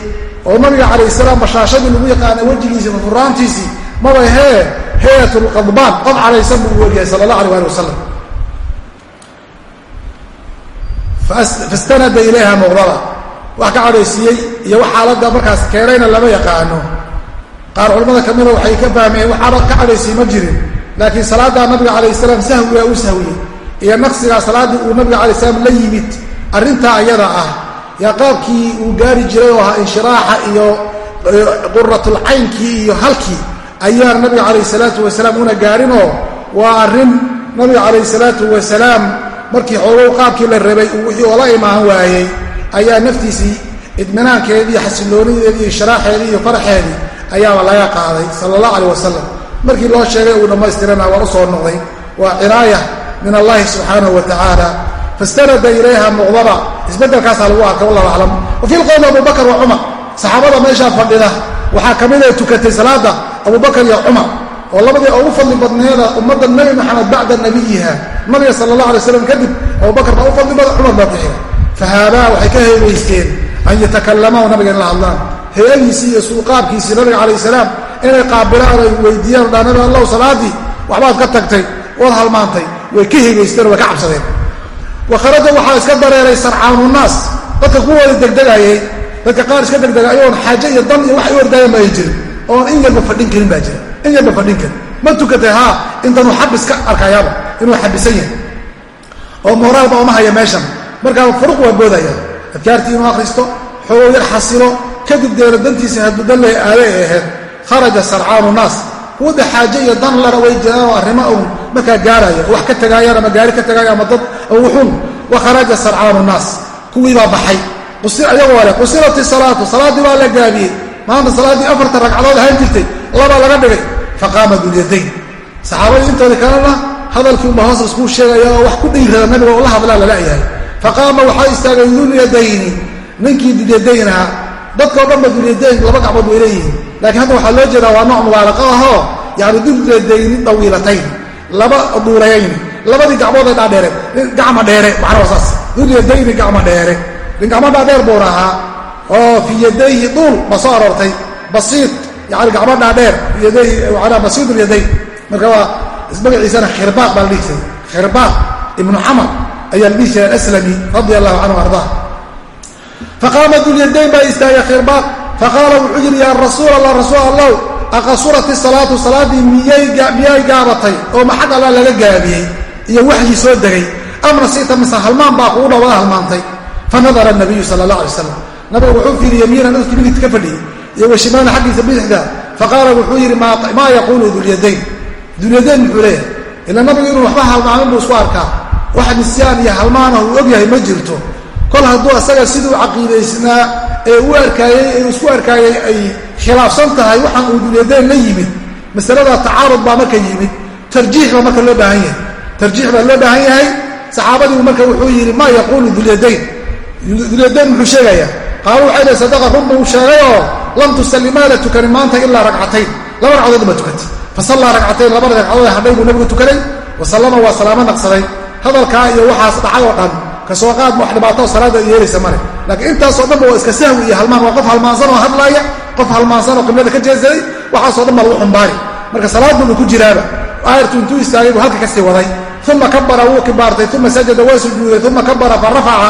oo nabiga calayh salaam bashaashadii lagu yaqaana wejigiisii fafuraantiisii maba hee hayat lqadbaan qof cadhaysan buu u wegyahay sala allah alay wasalam fastanada ilayha muqdaba. Wax ka cadhaysiiyey iyo wax xaaladda markaas keenayna lama yaqaano. Qaar culamada ka mida waxay ka fahmeen wax ka cadhaysiiy ma jirin. Laakiin salaaddaa nabiga calayh salaam sahwigaa u sahwiyey iyo naqsigaa salaaddii uu nabiga calay salaam la yimid arrintaa ayada ah. Yaa qaabkii uu gaari jiray oo ahaa inshiraaxa iyo quratulcaynkii iyo halkii ayaan nabiga calayh salaatu wasalaam una gaarinoo waa arrin nabiga calayh salaatu wasalaam markii xoogow qaabkii la rabay uu wixii oola imaan waayey ayaa naftiisii idminaankeedii xasiloonideedii iyo sharaaxeedii iyo faraxeedii ayaaba laga qaaday sala allah caleh wasalam markii loo sheegay uu dhammaystirana waa u soo noqday. Waa cinaaya min allahi subxaanahu wa tacaala fastanada ilayha muqdaba isbeddelkaasaa lagu arkay wallahu aclam wa fi lqowmi abubakar wa cumar saxaabada meeshaa fadhida waxaa ka mid ay tukatay salaada abubakar iyo cumar oo labadii ugu fadli badneeda ummadda nebi maxamed bacda nabiyiha nabiga sala allah alay slam kadib abubakar baa u fadli badan cumar baa ku xiga fahaabaa waxay ka heebaysteen an yatakallamahu nabiga in la hadlaan hay'adiisii iyo suuqaabkiisii nabiga calayh salaam inay qaabilaan ay weydiiyaan dhaa nabi allahu salaadii waxbaad ka tagtay waad halmaantay way ka heebaysteen way ka cabsadeen. Wa waxaa iska dareeray sarcaanu naas. Dadka kuwooda degdegayay dadka qaar iska degdega ayoon xaaje iyo dan iyo wax u ordaayan ba ay jirin oon in yarba fadhin karin baa jira. In yarba fadhin karin. Ma tukatay haa intanuu xabis ka arkayaaba inuu xabisan yahay. Oo mooraalba uma haya meeshan. Markaa furuq waa boodaya. Adkaartii inuu akhristo xoogow yar xasilo. Kadib deena dantiisa hadbudanleh aade ay ahayd kharaja sarcaanu naas. Kuwada xaaje iyo dan lara way jiraan oo arrimo un markaa gaaraya wax ka tagaayaan ama gaari ka tagaaya ama dad wuxuun wa kharaja sarcaanu naas. Kuwii baa baxay. Ayagoo leh qusirat isalaatu salaaddii baa la gaabiyey maanta salaaddii afartan ragcadood ahaan jirtay labaa laga dhigay. Faqaama dulyadayn saxaabadii intooda kalena hadalkii unba hoos iskuu sheegaya oo wax ku dhiirada nabiga oo la hadlaa lalayahay faqaama waxaa istaagay dulyadayni ninkii dulyadayn dadkao dhan ba laba gacmood way leeyihiin. Laakiin hadda waxaa loo jeedaa waa nooc mubaalaqa ahoo yani dulyadayni dawiilatayn laba duulayayn labadii gacmood ay dhaadheereen gacma dheere macnaa waa saas. Dulyadayni gacma dheere. Nin gacmo dhaadheer buu rahaa. Oo fii yadayhi duul ba soo aroortay. Basiid yani gacmo dhaadheer yadayhi basiid ulyadayn marka waa magaciisana khirbaaq baa la dhihi jiray. Khirbaaq ibnu xamar ayaa la dhihi jiray alaslami radia allahu canhu ardaa faqaama dulyadayn baa istaagay khirbaaq faqaala wuxuu yidhi yaa rasuul allah rasuul allow aqasurat isalaatu salaaddii miyay gaabatay oo maxag alla laga gaabiyey iyo waxyii soo degay? Amna sita mise halmaan baa kugu dhawada halmaantay. Fanadara nabiyu sala allah alay slam nabigu wuxuu fiiri yamiinan dadkii midigta ka fadhiyey? Iyo washimaana xaggiisa bidixda faqaala wuxuu yidhi maa yaquulu dulyadayn dulyadayn muxuu leeyahay. Ila nabigu inuu waxba halmaamin buu isku arkaa. Wax nisyaan iyo halmaanah uu og yahay ma jirto. Kol hadduu asaga siduu caqiidaysnaa ee u arkaayey ee isku arkaayay ay khilaafsan tahay waxaan uu dulyadayn la yimid. Masalada tacaarud baa marka yimid tarjiix baa marka loo baahan yahay. Tarjiix baa loo baahan yahay saxaabadiibu marka wuxuu yidhi maa yaquulu dulyadayn dulyadayn muxuu sheegayaa. Qaalu waxay lehy sadaqa run buu sheegayoo lam tusalli maa la tukanin maanta ilaa ragcatayn laba ragcadood baa tukatay. Fasallaa ragcatayn labada ragcadood hadhay buu nabigu tukaday wa sallama waa salaamo naqsaday. Hadalkaa iyo waxaas dhacay oo dhan ka soo qaad wax dhibaatoo salaada yeelaysa male laakiin intaasoo dhanba waa iska sahwi iyo halmaan waa qof halmaansan hadlaaya qof halmaansan qiblada ka jeesaday waxaasoo dhan baa lagu xumbaari. Marka salaadbubu ku jiraaba. Aayartu intuu istaagay buu halka ka sii waday. Uma kabara wuu kibaartay. Uma sajada waa sujuuday uma kabara fa rafaca.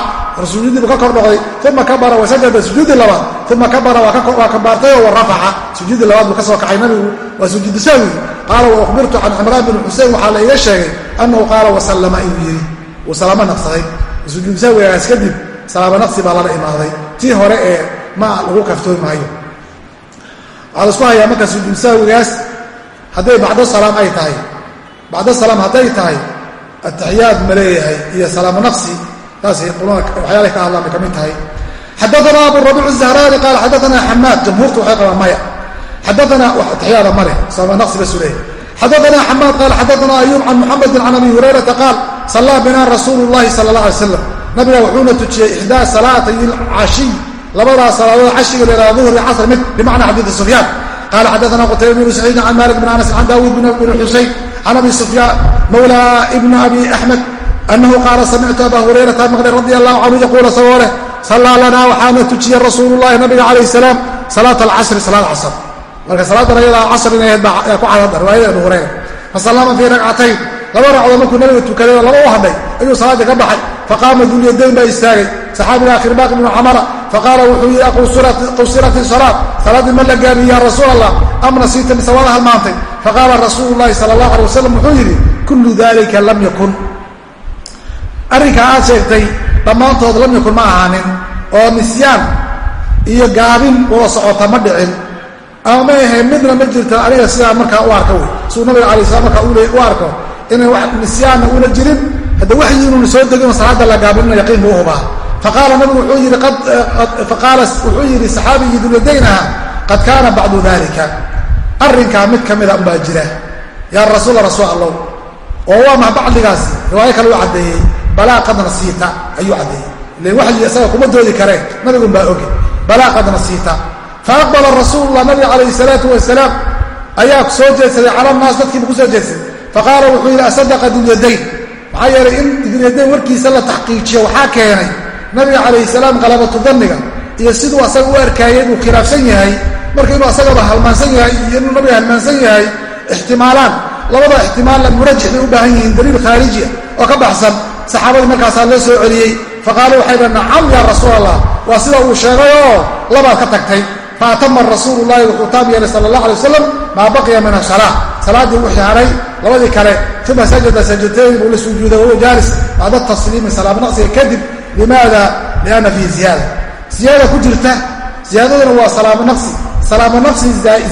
Sujuuddii buu ka kor noqday uma kabara wa sajada sujuudi labaad. Uma kabara waa kabaartayoo wa rafaca. Sujuudi labaad buu ka soo kacay nabigu. Waa sujuudu sahwi. Qaala wa ukhbirtu can cimraan bin xusein waxaa la iga sheegay annahu qaala wasallama inuu yidhi. Uu salaamo naqsaday sujuudu sahwigaas kadib salaamo naqsi baa lala imaaday. Tii hore ee ma lagu kaftoomi maayo. Waxaa isku hayaa marka sujuudu sahwigaas hadday bacdo salaam ay tahay. Bacdo salaam hadday tahay ataxiyaad ma leeyahay iyo salaamu naqsi taasay waxyaalahay ka hadlaan ka mid tahay. Xadaana abu rabiic الzahraani qaala xadaana xamaad jamhuurtu waxay qabaan maya. Xadaana ataxiyaada male salaamu naqsi basu leeyahay. Xadaana xamaad qaal xadaana ayuub can muxamedin can abi hurayrata qaal sallaa bina rasuulu llahi sala allah alay slam nabiga wuxuuna tujiyey ixdaa salaatay ilcashiy labadaas salaadood cashiga leedaha duhri casr mid bimacna xadiidi sufyaan. Qala xadaana qutayba bnu saciidin can malik bn anas can daawuud bn xusayn can abi sufyaan mawla ibn abi axmed anahu qaala samictu aba hurayrata maqli radi allahu canhu yaquula sagoo leh sallaa lanaa waxaana tujiyey rasuulu llahi nabiga calayh salaam salaata alcasri salaad casr. Marka salaadan ayadaa casr inay ahayd baa ku cadada riwaayada abu hurayra. Fasallama fii ragcatayn laba ragcadood markuu nabiga tukaday oo laba u hadhay ayuu salaadii ka baxay faqaama dulyadayn baa istaagay. Saxaabiga akhirbaaq ibnu camara faqaala wuxuu yidhi qusirat isalaad salaaddii ma la gaabin ya rasuul allah am nasiita mise waada halmaantay? Faqaala rasuulu llahi sala allah alay wasalam wuxuu yidhi kullu dalika lam yakun. Arrinkaa aad sheegtay dhammaantood lam yakun ma ahaanin oo nisyaan iyo gaabin wada socota ma dhicin. Ama ma ahayn midna ma jirto aniga sidaa markaa u arka wey. Siduu nabiga alay slam markaa u arko inay wax nisyaanna una jirin hadda waxyi inuuna soo degin salaada la gaabinina yaqiin buu uhubaa faqaala nabigu wuxuu yidhi faqaala wuxuu yidhi saxaabigii dulyadayn aha qad kaana bacdu dalika arrinkaa mid ka mida unbaa jira. Yaa rasuula rasuul allow oo waa maha bacdigaas riwaayo kale u caddeeyey balaa qad nasiita ayuu caddeeyey. Ilan waxyi isaga kuma doodi kareen nabigun baa oge balaa qad nasiita. Faaqbala rasuulullah nabiga calayhi salaatu wasalaam ayaa soo jeedsaday cala naas dadkiiba ku soo jeedsaday faqaala wuxuu yidhi asadaqa dulyadayn maxaa yeelay in dulyadayn warkiisa la taxqiijiyo waxaa keenay nabiga calayhi salaam qalabatu danniga iyo siduu asaga u arkaayay inuu khilaafsan yahay marka inuu asagaba halmaansan yahay iyo inuu nabiga halmaansan yahay ixtimaalaan. Labada ixtimaalna murajix bay u baahan yihiin daliil khaarijia oo ka baxsan saxaabadii markaasaa loo soo celiyey. Faqaalu waxay dha nacam yaa rasuul allah waa sida uu sheegay oo labaad ka tagtay. Faatama rasuulu llahi wuxuu taab yeelay allah alay wasalam maa baqiya min asala salaaddii wixii haray labadii kale uma sajada sajatayn buu la sujuuday wahuwa jaalis bacda tasliimi salaam naqsiga kadib limaada? Lianna fiihi ziyaada. Ziyaada ku jirta ziyaadaduna waa salaamo naqsi. Salaamo naqsi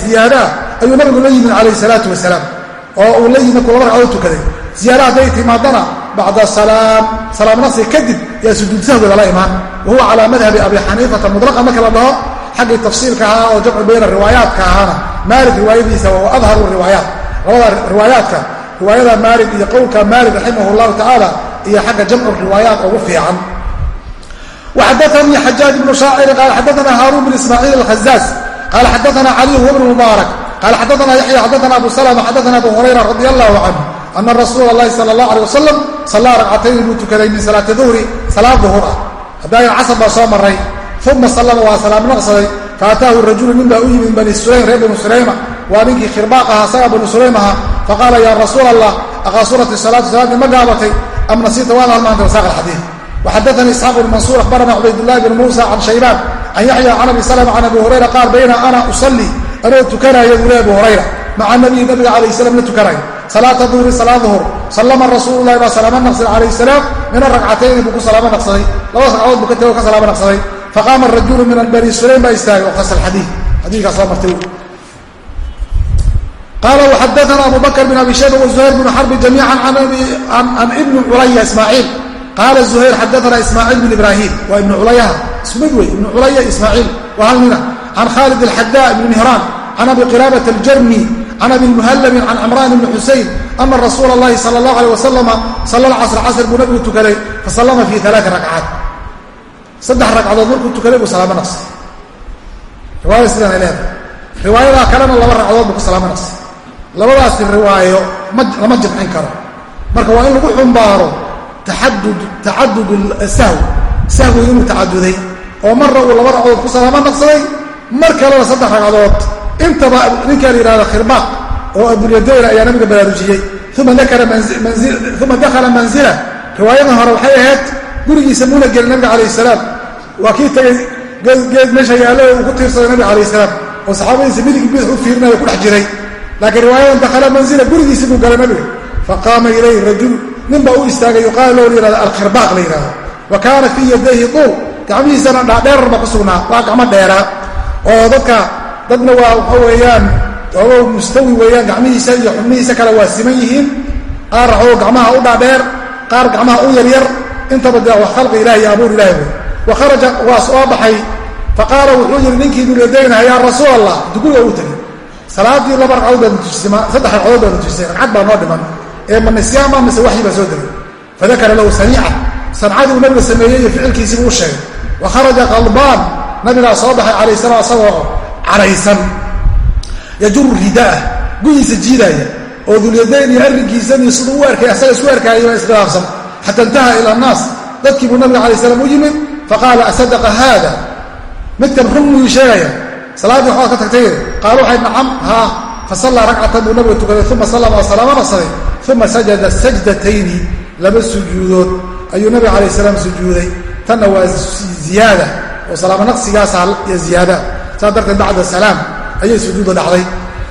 ziyaadaa ayuu nabigu la yimid calayhi salaatu wasalaam oo uu la yimid ku laba ragcadood tukaday. Ziyaada hadday timaadana bacda salaam salaam naqsi kadib yaa sujuud sahwi lala imaan. Wa huwa calaa madhabi abi xaniifata mudlaqa marka la dhaho xaggii tafsiilka ahaa oo jamcu bayna riwaayaadka ahaana. Maalik riwaayadiisa waa adharu riwaayaat labada riwaayaadka. Riwaayada maalig iyo qowlka maalig raximah llahu tacaala iyo xagga jamcu riwaayaat ugu fiican. Waxadaanii sallama waa salaam naqsaday faataahu rajulu nin baa u yimid bani sulaym reer banu sulayma waa ninkii khirbaaq ahaa saga bnu sulaym ahaa faqaala yaa rasuul allah aqaasurati salaatu salaadii ma gaabatay? Am nasiita waad halmaantay wasaaq alxadiid. Waxadaanii isxaaq bn mansuur akhbarana cubaydullahi bn muusa can shaybaan can yaxya can abi salama can abi hurayra qaal bayna ana usallii anoo tukanaayo ule abu hurayra maca nabiyi nabiga calayh salam la tukanayo salaata duhri salaad duhur sallama rasuululahi baa salaamo naqsada calayh salaam min aragcatayni buu ku salaamo naqsaday. Laba ragcadood buu ka tegay oo ka salaamo naqsaday. Faqaama rajulu min bani sulaym baa istaagay waqtas alxadiid. Xadiidkaa soo martay qaala وxadثna abu bakr بn abi shayba وزuhayr بn xarbi jamiica can ibni culaya ismaaciil qaala zuhayr xadaana ismaaciil bin ibraahim waa ibnu culayaha isku mid wey ibnu culaya ismaaciil waa hal nina can khaalid alxadaa ibni mihraan can abi qilaabat aljarmi can abi muhallamin can cimraan ibni xusayn ana rasuula اllahi sala اllahu alيh wasalama sala lcasr casr buu nabigu tukaday fasallama fii alaai rakcaat saddex ragcadood markuu tukaday buu salaamo naqsay riwaaya sidanay leedahay riwaayadaa kalena laba ragcadood buu ku salaamo naqsay labadaasi riwaayo lama jamcin karo. Marka waa in lagu xumbaaro tacadud sahw sahwiga inuu tacaduday oo marna uu laba ragcadood ku salaamo naqsaday mar kalena saddex ragcadood intaba ninkaa la yihahda khirbaaq oo abulyadayr ayaa nabiga baraarujiyey uma dakhala manzila. Riwaayadan hore waxay ahayd gurigiisa muuna gelin nabiga calayh salaam. Waa kii tagay geed meesha yaallo uu ku tiirsaday nabiga calayh salaam oo saxaabadiisa midig bidix u fiirinayo ku dhex jiray laakiin riwaayadan dakhala manzila gurigiisi buu galay nabiga faqaama ilayhi rajul nin baa u istaagay yuqaal loo yihahdo alkhirbaaq la yidhahdo wa kaana fii yadayhi duul gacmihiisana dhaadheerar baa ku sugnaa waa gacmo dheeraa oo dadka dadna waa waxa weeyaan ogow mustawi weeyaan gacmihiisa iyo xubnihiisa kale waa siman yihiin. Qaar raxoo gacmaha u dhaadheer qaar gacmaha u yaryar. Intaba dee wax khalqi ilahi iyo abuur ilahi wey wa kharaja waa soo ninkii dulyadaynaha yaa rasuul allah tegey salaadii laba ragcadood baa latujisay saddex ragcadood baa latujisay ragcad baa noo dhiman. Ee ma nisyaama mise waxyi baa soo degay fadakara lahu saniica. Sancadii uu nabiga sameeyey iyo ficilkiisiibuu u sheegay. Wa kharaja qalbaan nabigaa soo baxay calayh salaam isagoo caraysan yajuru ridaah gudiisa jiidaaya oo dulyadayn iyo arrinkiisan iyo siduu u arkay asaga isku arkaayay waa iskhilaafsan xata intaha ila annaas dadkii buu nabiga alay slam u yimid faqaala asadaqa haada? Midkan run muu sheegaya salaaddii waxbaad ka tagtay qaalu waxay nacam haa fasallaa ragcatan buu nabiga tukaday uma sallama oo salaamo naqsaday uma sajada sajdatayni laba sujuudood ayuu nabiga calayh salaam sujuuday tanna waa ziyaada oo salaamo naqsigaasa iyo ziyaada saas darteed bacda salaam ayay sujuuda dhacday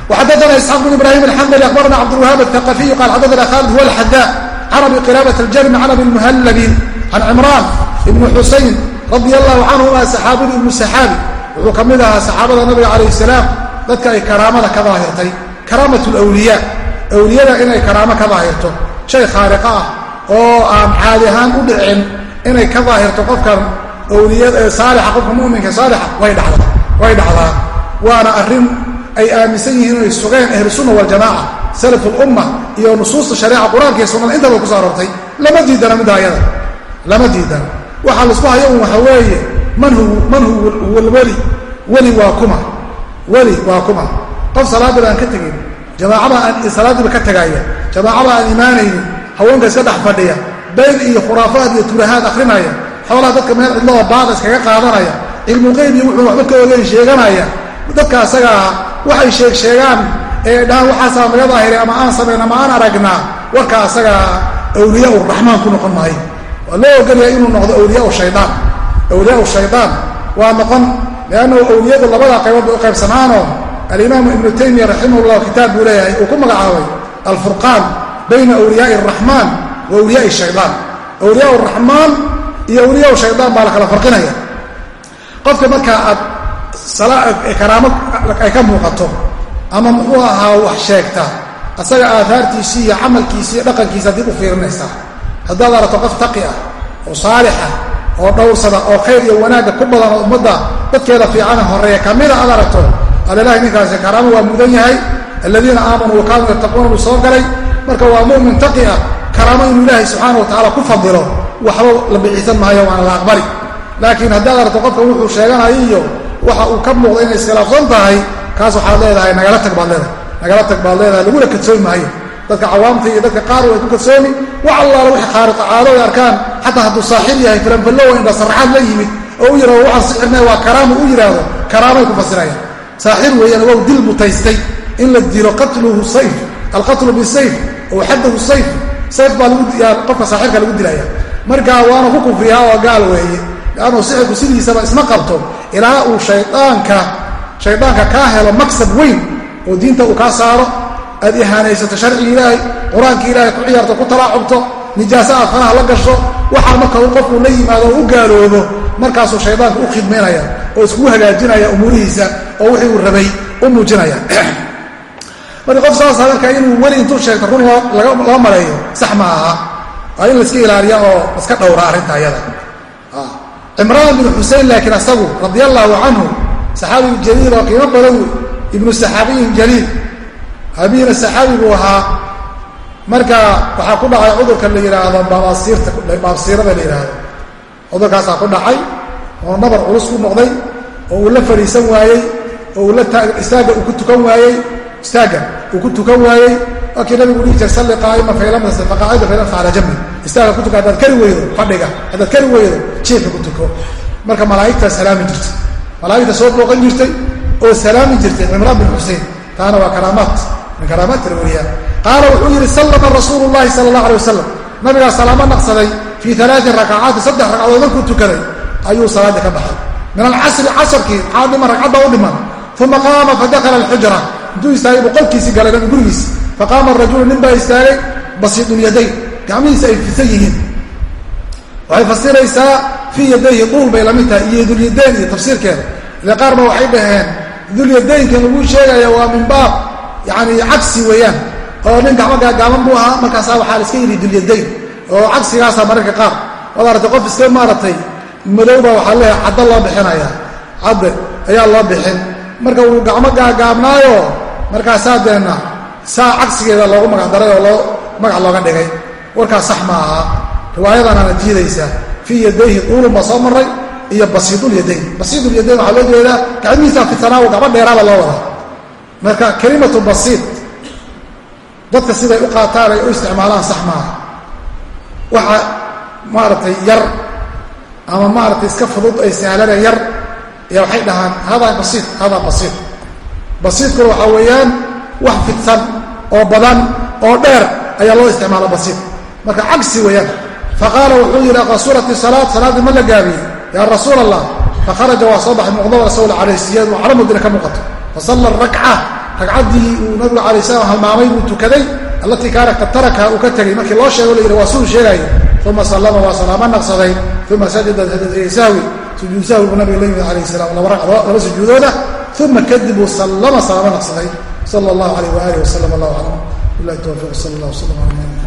وxadثna isxاaq بن ibrahim الxmbلي aخbarna cabdالوهاab الثقفي qal xadثna khالد هو الxdاء can abi qilاaبة الjrm can abi الmhlbin can cimraan ibn xusayn radi الlahu canهuma saxaabadu ibnu saxaabi wuxuu ka mid ahaa saxaabada nabiga calayh salaam dadka ay karaamada ka daahirtay karaamat lwliyaa awliyada inay karaamo ka daahirto shay khaariqa ah oo aan caadi ahaan u dhicin inay ka daahirto qofkan wliyasaalixa qofka muminka saalixa way dhacdaa waana arrin ay aaminsan yihiin inay sugeen ahlusunna waljamaaca salafulumma iyo nusuusta shareeca qur'aanka iyo sunnada. Intaba ku soo aroortay lama diidana midda ayada lama diidana waxaa la isku haya un waxa weeye man huwa lweli weli waa kuma weli waa kuma. Qof salaaddiba aan ka tegin jamaacada aan salaaddiiba ka tagaaya jamaacada aan imaanaynin haweenka iska dhex fadhiya bayn iyo khuraafaad iyo turahaad akhrinaya xoolaha dadka meel cidloo baada iskaga qaadanaya cilmuqeyb iyo wuxuu waxba ka ogeyn sheeganaya dadka asagaa waxay sheeg sheegaan ee dhahaan waxaasaa naga daahiri ama aan samayn ama aan aragnaa warka asagaa awliyaa raxmaan ku noqon maayo. Waa loo ogolaya inuu noqdo awliyaa shaydaan awliyaa shaydaan waa noqon liannahu awliyadu labada qaybood bay u qaybsamaanoo alimaamu ibnu taymiya raximahullah kitaab buu leeyahay uu ku magacaabay alfurqaan bayna awliyaai araxmaan wa awliyaai shaydaan. Awliyaa raxmaan iyo awliyaa shaydaan baa la kala farqinaya. Qofka markaa aad karaamo ay ka muuqato ama muxuu ahaa wax sheegta asaga aahaartiisii iyo camalkiisi iyo dhaqankiisa dib u fiirinaysaa haddaad aragto qof taqi ah oo oo dhowrsada oo khayr iyo wanaagga ku badan oo ummadda dadkeeda fiicana horreeya. Kamida aad aragto alilaahi ninkaasi karaamo waa mudan yahay. Aladiina aamanuu wakaanuu yattaquuna buu soo galay. Marka waa mu'min taqi ah karaamo inuu ilaahay subxaana wa tacaala ku fadilo waxba la biciisan maayo waana la aqbali. Laakiin haddaad aragto qofka wuxuu sheeganayo iyo waxa uu ka muuqda inay iskhilaafsan tahay kaas waxaad leedahay nagala tag baad leedahay. Nagala tag baad leedahay laguna kadsoomi maayo dadka cawaamta iyo dadka qaar way ku kadsoomi wax allaala wixii khaariqa caado ay arkaan. Xataa hadduu saaxiib yahay firanballowa indha sarraxaad la yimid oo u yidhahdo waxaan sixirnay waa karaama u yidhaahdo karaamay ku fasirayaan. Saaxir weeyaan wow dil mutaystay. In la dilo qatluhu sayf. Alqatlu bisayf. Oo xaddahu sayf. Sayf baa qofka saaxirka lagu dilaya. Markaa waana ku kufriyaa oo gaal weeye. Leannu sixirku sidiisaba isma qabto. Ilaa uu shaydaanka shaydaanka kaa helo maksab weyn oo diinta uu kaa saaro aad ihaanaysato sharciga ilaahay qur'aanka ilaahay ku ciyaarto ku talaacubto nijaaso aad faraha la gasho waxaa marka uu qofku la yimaado oo u gaaloobo markaasuu shaydaanka u khidmaynaya oo iskugu hagaajinaya umuurihiisa oo wixii uu rabay u muujinaya. Marka qof saasa marka inuu weli intuu sheegto run laga maleeyo sax ma aha. Waa in laiska ilaaliya oo iska dhowra arrinta ayada. Cimraan bin xusein laakiin asagu radia allaahu canhu saxaabigu jaliil oo qiimo badan ibnu saxaabiyin jaliil abiina saxaabi buu ahaa. Marka waxaa ku dhacay cudurka la yidhaahdo baabsiirada la yidhaahdo cudurkaasaa ku dhacay oo nabar culus ku noqday oo uu la fadhiisan waayey oo istaagga uu ku tukan waayey istaagga uu ku tukan waayey. Waakii nabigu dhihi jir salli qaa'ima faylamasa faqaacida faylamsa calaa jambi istaaga ku tuka haddaad kari weydo fadhiga haddaad kari weydo jiifka ku tuko. Marka malaa'igtaa salaami jirtay. Malaa'igta soo booqan jirtay oo salaami jirtay cimraan bin xusein taana waa karaamaat min karaamaati lawliya qaala wuxuu yidhi sallama rasuulu llahi sala allah alay wasalam nabigaa salaamo naqsaday fii alaain rakacaati saddex ragcadood markuu tukaday ayuu salaaddii ka baxay. Min alcasri casarkii maxaa dhiman ragcadda u dhiman. Uma qaama fadakala alxujra intuu istaagay boqolkiisii galay nabi gurigiis. Faqaama rajulu nin baa istaagay basiidulyadayn gacmihiisa ay fisan yihiin. Waxay fasiraysaa fii yadayhi duul bay la mid tahay iyo dulyadayn iyo tafsiirkeeda. Ile qaar ba waxay dhaheen dulyadaynkan lagu sheegaya waa min baab yani cagsi weeyaan oo nin gacmo gaagaaban buu ahaa markaasaa waxaa la iska yidhi dulyadayn oo cagsigaasa mararka qaar. Waad qof iska maaragtay madowba waxaa leeyahay caddo loo bixinaya. Cadde ayaa loo bixin. Marka wuu gacmo gaagaabnaayo markaasaa deenna saa cagsigeeda loogu magacdaray oo loo magac looga dhigay. Warkaas sax ma aha. Riwaayadanaana diidaysa fii yadayhi duulun baa soo maray iyo basiidulyadayn basiidulyadayn waxaa loo jeedaa gacmihiisa fitanaawo gacmo dheeraaba loo wadaa marka kelimatu basiid dadka siday u qaataan ay u isticmaalaan sax maaha. Waxa maaragtay yar ama maaragtay iska fudud ay sahlaneen yar ayaa waxay dhahaan hadaa basiid hadaa basiid. Basiidkuna waxaa weeyaan wax fidsan oo badan oo dheer ayaa loo isticmaala basiid. Marka cagsi weeyaan faqaala wuxuu yidhi qasuurati salaad salaaddii ma la gaabiyey yaa rasuul allah fakharaja waa soo baxay muqdaba rasul calayh siyaad uu calamudina ka muuqato fasalla rakca ragcaddii uu nabigu alay slam halmaamay buu tukaday allatii kaana kad tarakaha uu ka tegay. Markii loo sheego la yidhi waa suu sheegaayo uma sallama waa salaamo naqsaday. Uma sajada sahwi sujuud sahwi buu nabiga la yimid alayh salam laba sujuudooda. Uma kadib uu sallama salaamo naqsaday. Sala allahu alayh waaalih wasalam allahu aclam. Bilahi towfiiq sal allah wslam ala